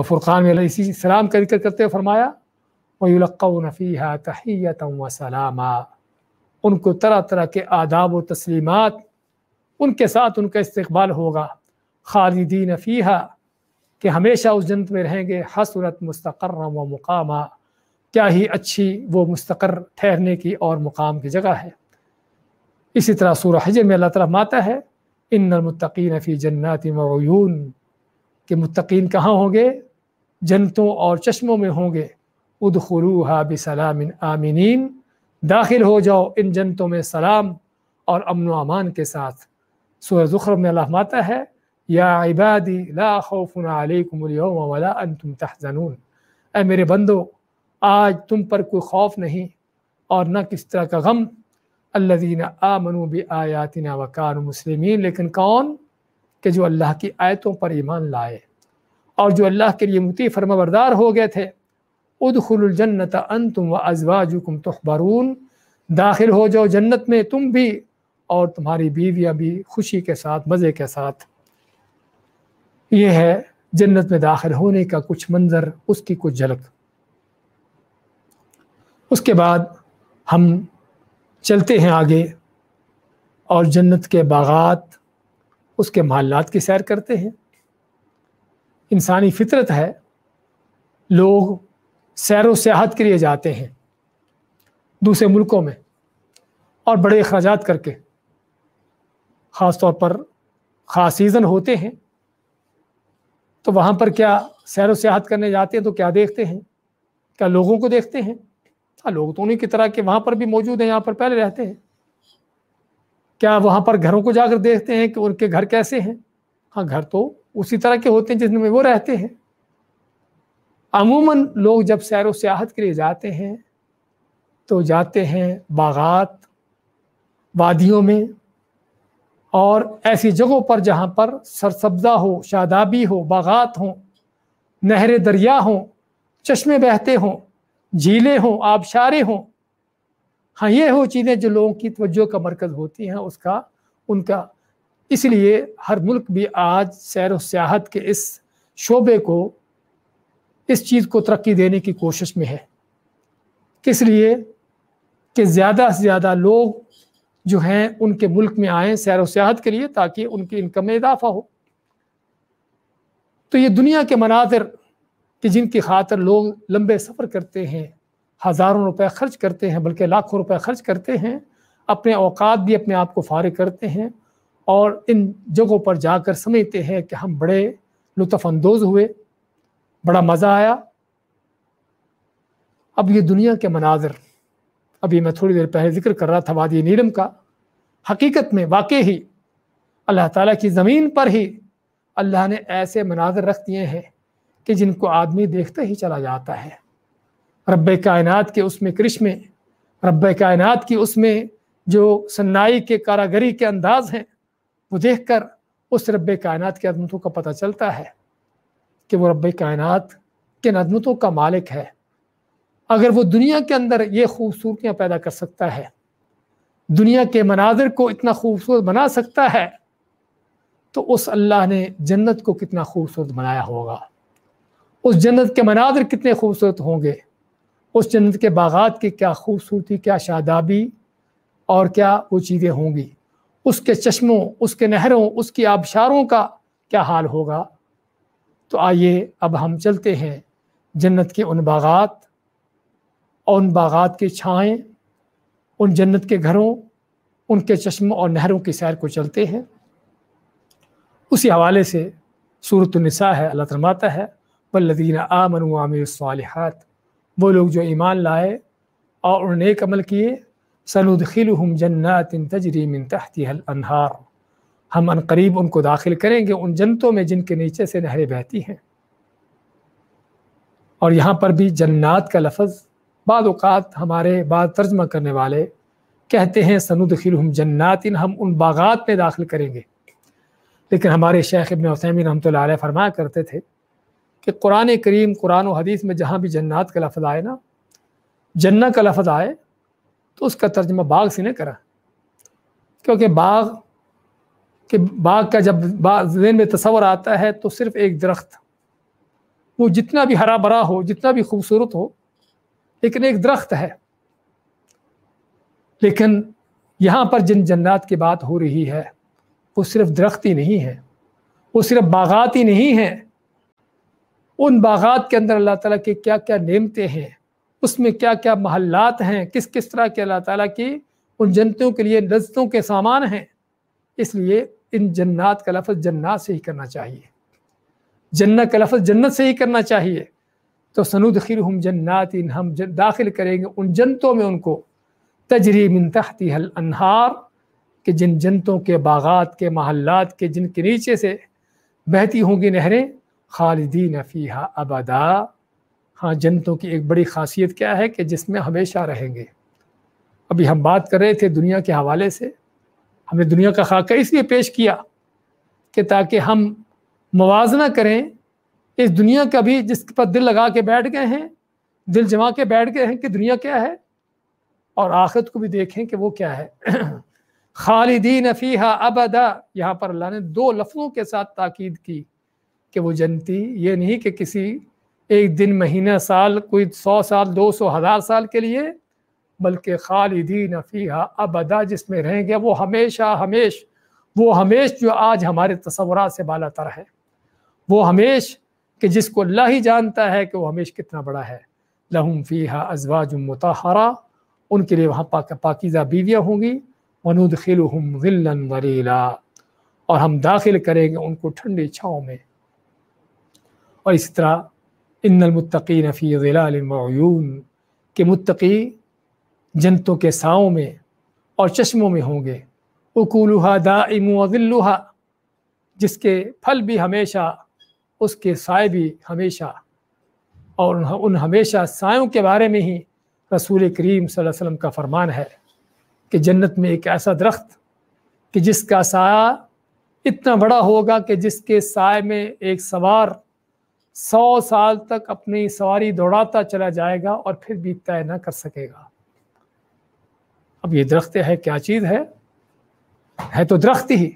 فرقان میں اسی سلام کا ذکر کرتے ہوئے فرمایا، وَيُلَقَّوْنَ فِيهَا تَحِيَّةً وَسَلَامًا۔ ان کو طرح طرح کے آداب و تسلیمات ان کے ساتھ ان کا استقبال ہوگا۔ خالدین فیہا۔ کہ ہمیشہ اس جنت میں رہیں گے حسرت مستقر و مقامہ کیا ہی اچھی وہ مستقر ٹھہرنے کی اور مقام کی جگہ ہے۔ اسی طرح سورہ حجر میں اللہ تعالیٰ ماتا ہے، ان المتقین فی جنات وعیون کہ متقین کہاں ہوں گے؟ جنتوں اور چشموں میں ہوں گے۔ ادخلوها بسلام آمینین داخل ہو جاؤ ان جنتوں میں سلام اور امن و امان کے ساتھ۔ سورہ زخرف میں اللہ ماتا ہے یا عبادی، لا خوف علیکم اليوم ولا انتم تحزنون. اے میرے بندو، آج تم پر کوئی خوف نہیں اور نہ کس طرح کا غم. الذین آمنوا بآیاتنا وکانوا مسلمین، لیکن کون کہ جو اللہ کی آیتوں پر ایمان لائے اور جو اللہ کے لیے متی فرما بردار ہو گئے تھے. ادخل الجنت انتم وازواجکم تحبرون. داخل ہو جاؤ جنت میں تم بھی اور تمہاری بیویاں بھی خوشی کے ساتھ، مزے کے ساتھ. یہ ہے جنت میں داخل ہونے کا کچھ منظر، اس کی کچھ جھلک۔ اس کے بعد ہم چلتے ہیں آگے اور جنت کے باغات، اس کے محلات کی سیر کرتے ہیں۔ انسانی فطرت ہے، لوگ سیر و سیاحت کے لیے جاتے ہیں دوسرے ملکوں میں اور بڑے اخراجات کر کے، خاص طور پر خاص سیزن ہوتے ہیں۔ تو وہاں پر کیا سیر و سیاحت کرنے جاتے ہیں تو کیا دیکھتے ہیں؟ کیا لوگوں کو دیکھتے ہیں؟ ہاں لوگ تو انہیں کی طرح کہ وہاں پر بھی موجود ہیں، یہاں پر پہلے رہتے ہیں۔ کیا وہاں پر گھروں کو جا کر دیکھتے ہیں کہ ان کے گھر کیسے ہیں؟ ہاں گھر تو اسی طرح کے ہوتے ہیں جس میں وہ رہتے ہیں۔ عموماً لوگ جب سیر و سیاحت کے لیے جاتے ہیں تو جاتے ہیں باغات، وادیوں میں۔ اور ایسی جگہوں پر جہاں پر سرسبزہ ہو، شادابی ہو، باغات ہوں، نہر دریا ہوں، چشمے بہتے ہوں، جھیلیں ہوں آبشارے ہوں۔ ہاں یہ ہو چیزیں جو لوگوں کی توجہ کا مرکز ہوتی ہیں، اس کا، ان کا۔ اس لیے ہر ملک بھی آج سیر و سیاحت کے اس شعبے کو، اس چیز کو ترقی دینے کی کوشش میں ہے۔ کس لیے؟ کہ زیادہ سے زیادہ لوگ جو ہیں ان کے ملک میں آئیں سیر و سیاحت کے لیے تاکہ ان کی انکم میں اضافہ ہو۔ تو یہ دنیا کے مناظر کہ جن کی خاطر لوگ لمبے سفر کرتے ہیں، ہزاروں روپے خرچ کرتے ہیں، بلکہ لاکھوں روپے خرچ کرتے ہیں، اپنے اوقات بھی اپنے آپ کو فارغ کرتے ہیں اور ان جگہوں پر جا کر سمجھتے ہیں کہ ہم بڑے لطف اندوز ہوئے، بڑا مزہ آیا۔ اب یہ دنیا کے مناظر ابھی میں تھوڑی دیر پہلے ذکر کر رہا تھا وادی نیلم کا، حقیقت میں واقع ہی اللہ تعالیٰ کی زمین پر ہی اللہ نے ایسے مناظر رکھ دیے ہیں کہ جن کو آدمی دیکھتے ہی چلا جاتا ہے۔ رب کائنات کے اس میں کرشمے، رب کائنات کی اس میں جو سنائی کے کاراگری کے انداز ہیں، وہ دیکھ کر اس رب کائنات کی عظمتوں کا پتہ چلتا ہے کہ وہ رب کائنات کے نظمتوں کا مالک ہے۔ اگر وہ دنیا کے اندر یہ خوبصورتیاں پیدا کر سکتا ہے، دنیا کے مناظر کو اتنا خوبصورت بنا سکتا ہے، تو اس اللہ نے جنت کو کتنا خوبصورت بنایا ہوگا۔ اس جنت کے مناظر کتنے خوبصورت ہوں گے۔ اس جنت کے باغات کی کیا خوبصورتی، کیا شادابی اور کیا وہ چیزیں ہوں گی۔ اس کے چشموں، اس کے نہروں، اس کی آبشاروں کا کیا حال ہوگا۔ تو آئیے اب ہم چلتے ہیں جنت کے ان باغات اور ان باغات کی چھائیں، ان جنت کے گھروں، ان کے چشموں اور نہروں کی سیر کو چلتے ہیں۔ اسی حوالے سے صورت النساء ہے، اللہ ترماتا ہے والذین آمنوا وعملوا الصالحات، وہ لوگ جو ایمان لائے اور انہوں نے ایک عمل کیے سندخلہم جنات تجری من تحتها الانہار ہم ان قریب ان کو داخل کریں گے، ان جنتوں میں جن کے نیچے سے نہریں بہتی ہیں۔ اور یہاں پر بھی جنات کا لفظ بعض اوقات ہمارے بعض ترجمہ کرنے والے کہتے ہیں سندخلہم جنات، ہم ان باغات میں داخل کریں گے۔ لیکن ہمارے شیخ ابن وسیمی رحمۃ اللہ علیہ فرمایا کرتے تھے کہ قرآن کریم، قرآن و حدیث میں جہاں بھی جنات کا لفظ آئے نا، جنہ کا لفظ آئے تو اس کا ترجمہ باغ سے نہیں کرا۔ کیونکہ باغ، کہ باغ کا جب ذہن میں تصور آتا ہے تو صرف ایک درخت، وہ جتنا بھی ہرا بھرا ہو، جتنا بھی خوبصورت ہو لیکن ایک درخت ہے۔ لیکن یہاں پر جن جنات کی بات ہو رہی ہے، وہ صرف درخت ہی نہیں ہے وہ صرف باغات ہی نہیں ہیں۔ ان باغات کے اندر اللہ تعالیٰ کی کیا کیا نعمتیں ہیں، اس میں کیا کیا محلات ہیں، کس کس طرح کے اللہ تعالیٰ کی ان جنتوں کے لیے لذتوں کے سامان ہیں۔ اس لیے ان جنات کا لفظ جنات سے ہی کرنا چاہیے۔ جنت کا لفظ جنت سے ہی کرنا چاہیے۔ تو سنود خیر ہم جنات ہم داخل کریں گے ان جنتوں میں ان کو۔ تجری من تحتی حل انہار کہ جن جنتوں کے باغات، کے محلات، کے جن کے نیچے سے بہتی ہوں گی نہریں، خالدین فیحہ ابدا۔ ہاں جنتوں کی ایک بڑی خاصیت کیا ہے کہ جس میں ہمیشہ رہیں گے۔ ابھی ہم بات کر رہے تھے دنیا کے حوالے سے۔ ہم نے دنیا کا خاکہ اس لیے پیش کیا کہ تاکہ ہم موازنہ کریں اس دنیا کا بھی جس پر دل لگا کے بیٹھ گئے ہیں، دل جما کے بیٹھ گئے ہیں کہ دنیا کیا ہے؟ اور آخرت کو بھی دیکھیں کہ وہ کیا ہے؟ خالدین فیحہ ابدا۔ یہاں پر اللہ نے دو لفظوں کے ساتھ تاکید کی کہ وہ جنتی، یہ نہیں کہ کسی ایک دن، مہینہ، سال، کوئی سو سال، دو سو، ہزار سال کے لیے، بلکہ خالدین فیحہ ابدا، جس میں رہیں گے، وہ ہمیشہ، ہمیش، وہ ہمیش جو آج ہمارے تصورات سے بالا تر ہے۔ وہ ہمیش کہ جس کو اللہ ہی جانتا ہے کہ وہ ہمیش کتنا بڑا ہے۔ لہم فیحہ ازواج متحرہ ان کے لیے وہاں پاک، پاکیزہ بیویاں ہوں گی۔ ونود خلحم غلن وریلا اور ہم داخل کریں گے ان کو ٹھنڈی چھاؤں میں۔ اور اسی طرح ان المتقین فی ظلال وعیون کہ متقی جنتوں کے ساؤں میں اور چشموں میں ہوں گے۔ اکولوہا دائم وظلوہا جس کے پھل بھی ہمیشہ اس کے سائے بھی ہمیشہ اور ان ہمیشہ سایوں کے بارے میں ہی رسول کریم صلی اللہ علیہ وسلم کا فرمان ہے کہ جنت میں ایک ایسا درخت کہ جس کا سایہ اتنا بڑا ہوگا کہ جس کے سائے میں ایک سوار سو سال تک اپنی سواری دوڑاتا چلا جائے گا اور پھر بھی طے نہ کر سکے گا۔ اب یہ درخت ہے، کیا چیز ہے؟ ہے تو درخت ہی۔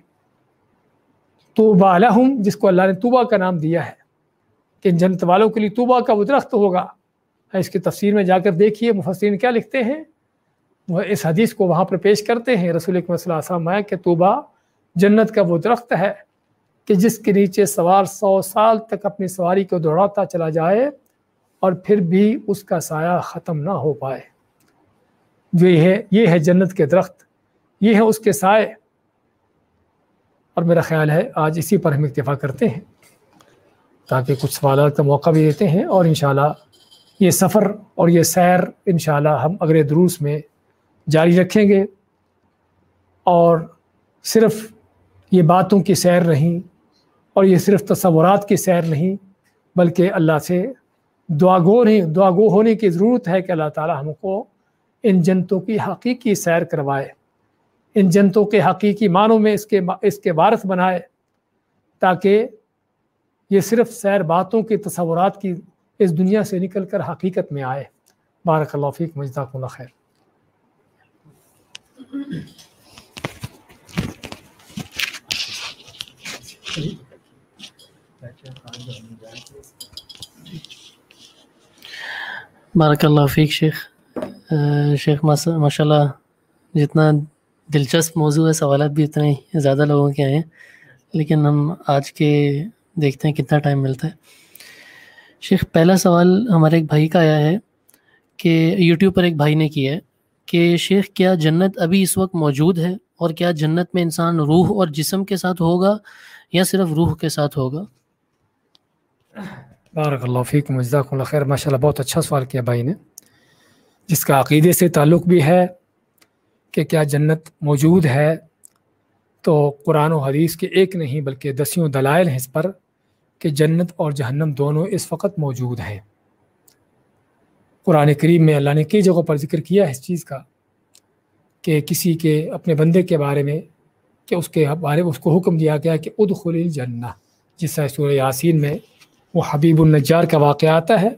توبہ لہم، جس کو اللہ نے توبہ کا نام دیا ہے، کہ جنت والوں کے لیے توبہ کا وہ درخت ہوگا اس کی تفسیر میں جا کر دیکھیے مفسرین کیا لکھتے ہیں۔ وہ اس حدیث کو وہاں پر پیش کرتے ہیں۔ رسول صلی اللہ علیہ وسلم کہ توبہ جنت کا وہ درخت ہے، کہ جس کے نیچے سوار سو سال تک اپنی سواری کو دوڑاتا چلا جائے اور پھر بھی اس کا سایہ ختم نہ ہو پائے۔ جو یہ ہے یہ ہے جنت کے درخت۔ یہ ہے اس کے سائے۔ اور میرا خیال ہے آج اسی پر ہم اکتفا کرتے ہیں تاکہ کچھ سوالات کا موقع بھی دیتے ہیں اور انشاءاللہ یہ سفر اور یہ سیر انشاءاللہ ہم اگلے دروس میں جاری رکھیں گے اور صرف یہ باتوں کی سیر نہیں اور یہ صرف تصورات کی سیر نہیں بلکہ اللہ سے دعا گو نہیں، دعا گو ہونے کی ضرورت ہے کہ اللہ تعالیٰ ہم کو ان جنتوں کی حقیقی سیر کروائے۔ ان جنتوں کے حقیقی معنوں میں اس کے اس کے وارث بنائے تاکہ یہ صرف سیر باتوں کے تصورات کی اس دنیا سے نکل کر حقیقت میں آئے۔ بارک اللہ فیق مجداک اللہ خیر۔ بارک اللہ فیق شیخ۔ شیخ، ماشاء اللہ جتنا دلچسپ موضوع ہے، سوالات بھی اتنے زیادہ لوگوں کے آئے ہیں، لیکن ہم آج کے دیکھتے ہیں کتنا ٹائم ملتا ہے۔ شیخ، پہلا سوال ہمارے ایک بھائی کا آیا ہے کہ یوٹیوب پر ایک بھائی نے کیا ہے کہ شیخ، کیا جنت ابھی اس وقت موجود ہے اور کیا جنت میں انسان روح اور جسم کے ساتھ ہوگا یا صرف روح کے ساتھ ہوگا؟ بارک اللہ فیق مجزاک اللہ خیر۔ ماشاء اللہ بہت اچھا سوال کیا بھائی نے، جس کا عقیدے سے تعلق بھی ہے کہ کیا جنت موجود ہے؟ تو قرآن و حدیث کے ایک نہیں بلکہ دسیوں دلائل ہیں اس پر کہ جنت اور جہنم دونوں اس وقت موجود ہیں۔ قرآن کریم میں اللہ نے کئی جگہوں پر ذکر کیا ہے اس چیز کا کہ کسی کے اپنے بندے کے بارے میں کہ اس کے بارے میں اس کو حکم دیا گیا کہ ادخل الجنہ۔ جس طرح سورہ یاسین میں وہ حبیب النجار کا واقعہ آتا ہے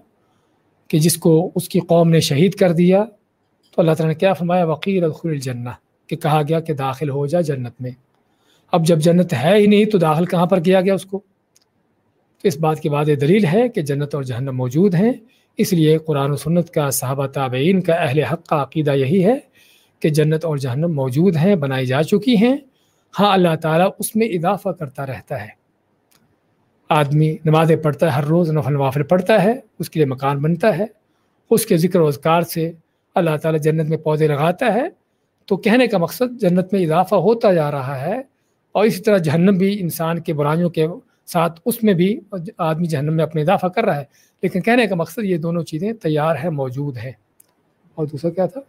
کہ جس کو اس کی قوم نے شہید کر دیا تو اللہ تعالیٰ نے کیا فرمایا وکیل ادخل الجنہ کہ کہا گیا کہ داخل ہو جا جنت میں۔ اب جب جنت ہے ہی نہیں تو داخل کہاں پر کیا گیا اس کو؟ تو اس بات کی بات دلیل ہے کہ جنت اور جہنم موجود ہیں۔ اس لیے قرآن و سنت کا صحابہ تابعین کا اہل حق کا عقیدہ یہی ہے کہ جنت اور جہنم موجود ہیں، بنائی جا چکی ہیں۔ ہاں اللہ تعالیٰ اس میں اضافہ کرتا رہتا ہے۔ آدمی نمازیں پڑھتا ہے، ہر روز نفل نوافل پڑھتا ہے، اس کے لیے مکان بنتا ہے۔ اس کے ذکر و اذکار سے اللہ تعالیٰ جنت میں پودے لگاتا ہے تو کہنے کا مقصد جنت میں اضافہ ہوتا جا رہا ہے اور اسی طرح جہنم بھی انسان کے برائیوں کے ساتھ اس میں بھی آدمی جہنم میں اپنے اضافہ کر رہا ہے۔ لیکن کہنے کا مقصد یہ دونوں چیزیں تیار ہیں موجود ہیں۔ اور دوسرا کیا تھا؟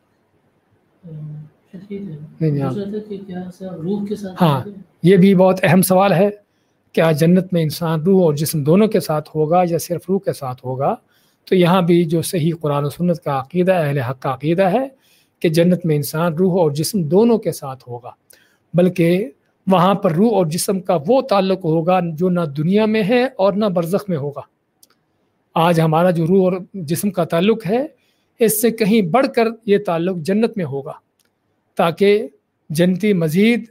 ہاں یہ بھی بہت اہم سوال ہے کیا جنت میں انسان روح اور جسم دونوں کے ساتھ ہوگا یا صرف روح کے ساتھ ہوگا؟ تو یہاں بھی جو صحیح قرآن و سنت کا عقیدہ اہل حق کا عقیدہ ہے کہ جنت میں انسان روح اور جسم دونوں کے ساتھ ہوگا، بلکہ وہاں پر روح اور جسم کا وہ تعلق ہوگا جو نہ دنیا میں ہے اور نہ برزخ میں ہوگا۔ آج ہمارا جو روح اور جسم کا تعلق ہے، اس سے کہیں بڑھ کر یہ تعلق جنت میں ہوگا، تاکہ جنتی مزید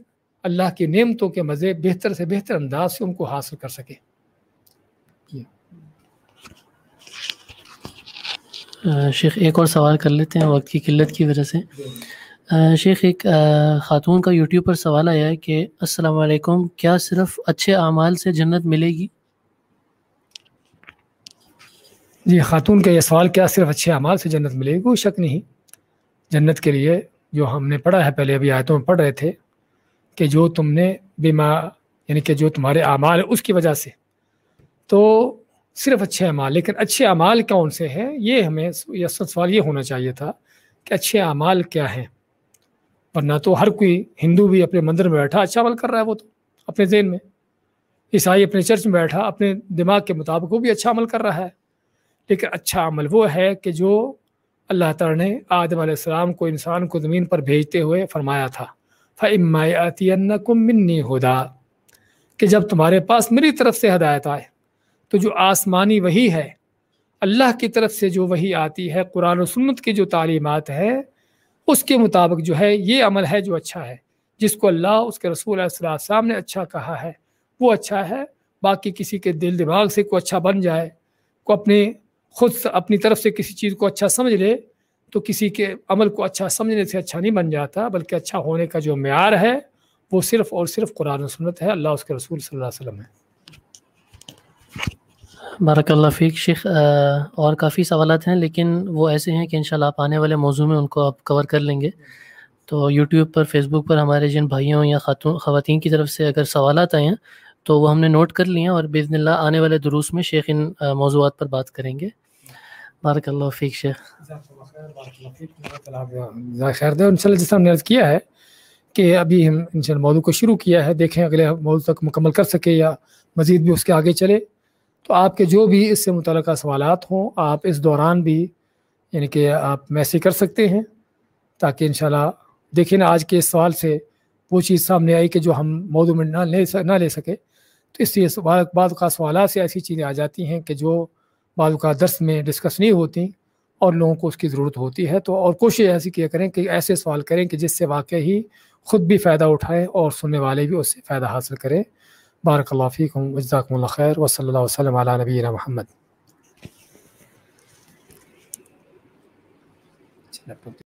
اللہ کی نعمتوں کے مزے بہتر سے بہتر انداز سے ان کو حاصل کر سکے۔ شیخ، ایک اور سوال کر لیتے ہیں وقت کی قلت کی وجہ سے۔ شیخ، ایک خاتون کا یوٹیوب پر سوال آیا ہے کہ السلام علیکم، کیا صرف اچھے اعمال سے جنت ملے گی؟ جی خاتون کا یہ سوال، کیا صرف اچھے اعمال سے جنت ملے گی؟ کوئی شک نہیں۔ جنت کے لیے جو ہم نے پڑھا ہے، پہلے ابھی آیتوں میں پڑھ رہے تھے کہ جو تم نے بیما یعنی کہ جو تمہارے اعمال ہے اس کی وجہ سے۔ تو صرف اچھے اعمال، لیکن اچھے اعمال کون سے ہیں؟ یہ ہمیں یہ سوال یہ ہونا چاہیے تھا کہ اچھے اعمال کیا ہیں؟ ورنہ تو ہر کوئی ہندو بھی اپنے مندر میں بیٹھا اچھا عمل کر رہا ہے وہ تو، اپنے ذہن میں۔ عیسائی اپنے چرچ میں بیٹھا، اپنے دماغ کے مطابق وہ بھی اچھا عمل کر رہا ہے۔ لیکن اچھا عمل وہ ہے کہ جو اللہ تعالیٰ نے آدم علیہ السلام کو، انسان کو زمین پر بھیجتے ہوئے فرمایا تھا۔ فعمایاتی کو منی ہدا کہ جب تمہارے پاس میری طرف سے ہدایت آئے تو جو آسمانی وہی ہے، اللہ کی طرف سے جو وہی آتی ہے، قرآن و سنت کی جو تعلیمات ہے، اس کے مطابق جو ہے، یہ عمل ہے جو اچھا ہے۔ جس کو اللہ، اس کے رسول علیہ السلام نے اچھا کہا ہے، وہ اچھا ہے۔ باقی کسی کے دل دماغ سے کوئی اچھا بن جائے، کو اپنے خود اپنی طرف سے کسی چیز کو اچھا سمجھ لے، تو کسی کے عمل کو اچھا سمجھنے سے اچھا نہیں بن جاتا، بلکہ اچھا ہونے کا جو معیار ہے، وہ صرف اور صرف قرآن و سنت ہے، اللہ، اس کے رسول صلی اللہ علیہ وسلم ہے۔ بارک اللہ فیق شیخ اور کافی سوالات ہیں، لیکن وہ ایسے ہیں کہ انشاءاللہ آپ آنے والے موضوع میں ان کو آپ کور کر لیں گے۔ تو یوٹیوب پر فیس بک پر ہمارے جن بھائیوں یا خاتون، خواتین کی طرف سے اگر سوالات آئے ہیں، تو وہ ہم نے نوٹ کر لیے ہیں اور بزن اللہ آنے والے دروس میں شیخ ان موضوعات پر بات کریں گے۔ بارک اللہ فیق شیخ۔ خیر. دے جس نے عرض کیا ہے کہ ابھی ہم ان موضوع کو شروع کیا ہے، دیکھیں اگلے موضوع تک مکمل کر سکے یا مزید بھی اس کے آگے چلے۔ تو آپ کے جو بھی اس سے متعلقہ سوالات ہوں، آپ اس دوران بھی یعنی کہ آپ میسیج کر سکتے ہیں تاکہ انشاءاللہ دیکھیں نا، آج کے اس سوال سے وہ چیز سامنے آئی کہ جو ہم موضوع میں نہ لے نہ لے سکے۔ تو اس لیے بعض کا سوالات سے ایسی چیزیں آ جاتی ہیں کہ جو بعض کا درس میں ڈسکس نہیں ہوتی اور لوگوں کو اس کی ضرورت ہوتی ہے۔ تو اور کوشش ایسی کیا کریں کہ ایسے سوال کریں کہ جس سے واقعی خود بھی فائدہ اٹھائیں اور سننے والے بھی اس سے فائدہ حاصل کریں۔ بارک اللہ فیکم وجزاکم اللہ خیر وصلی اللہ وسلم علی نبینا محمد.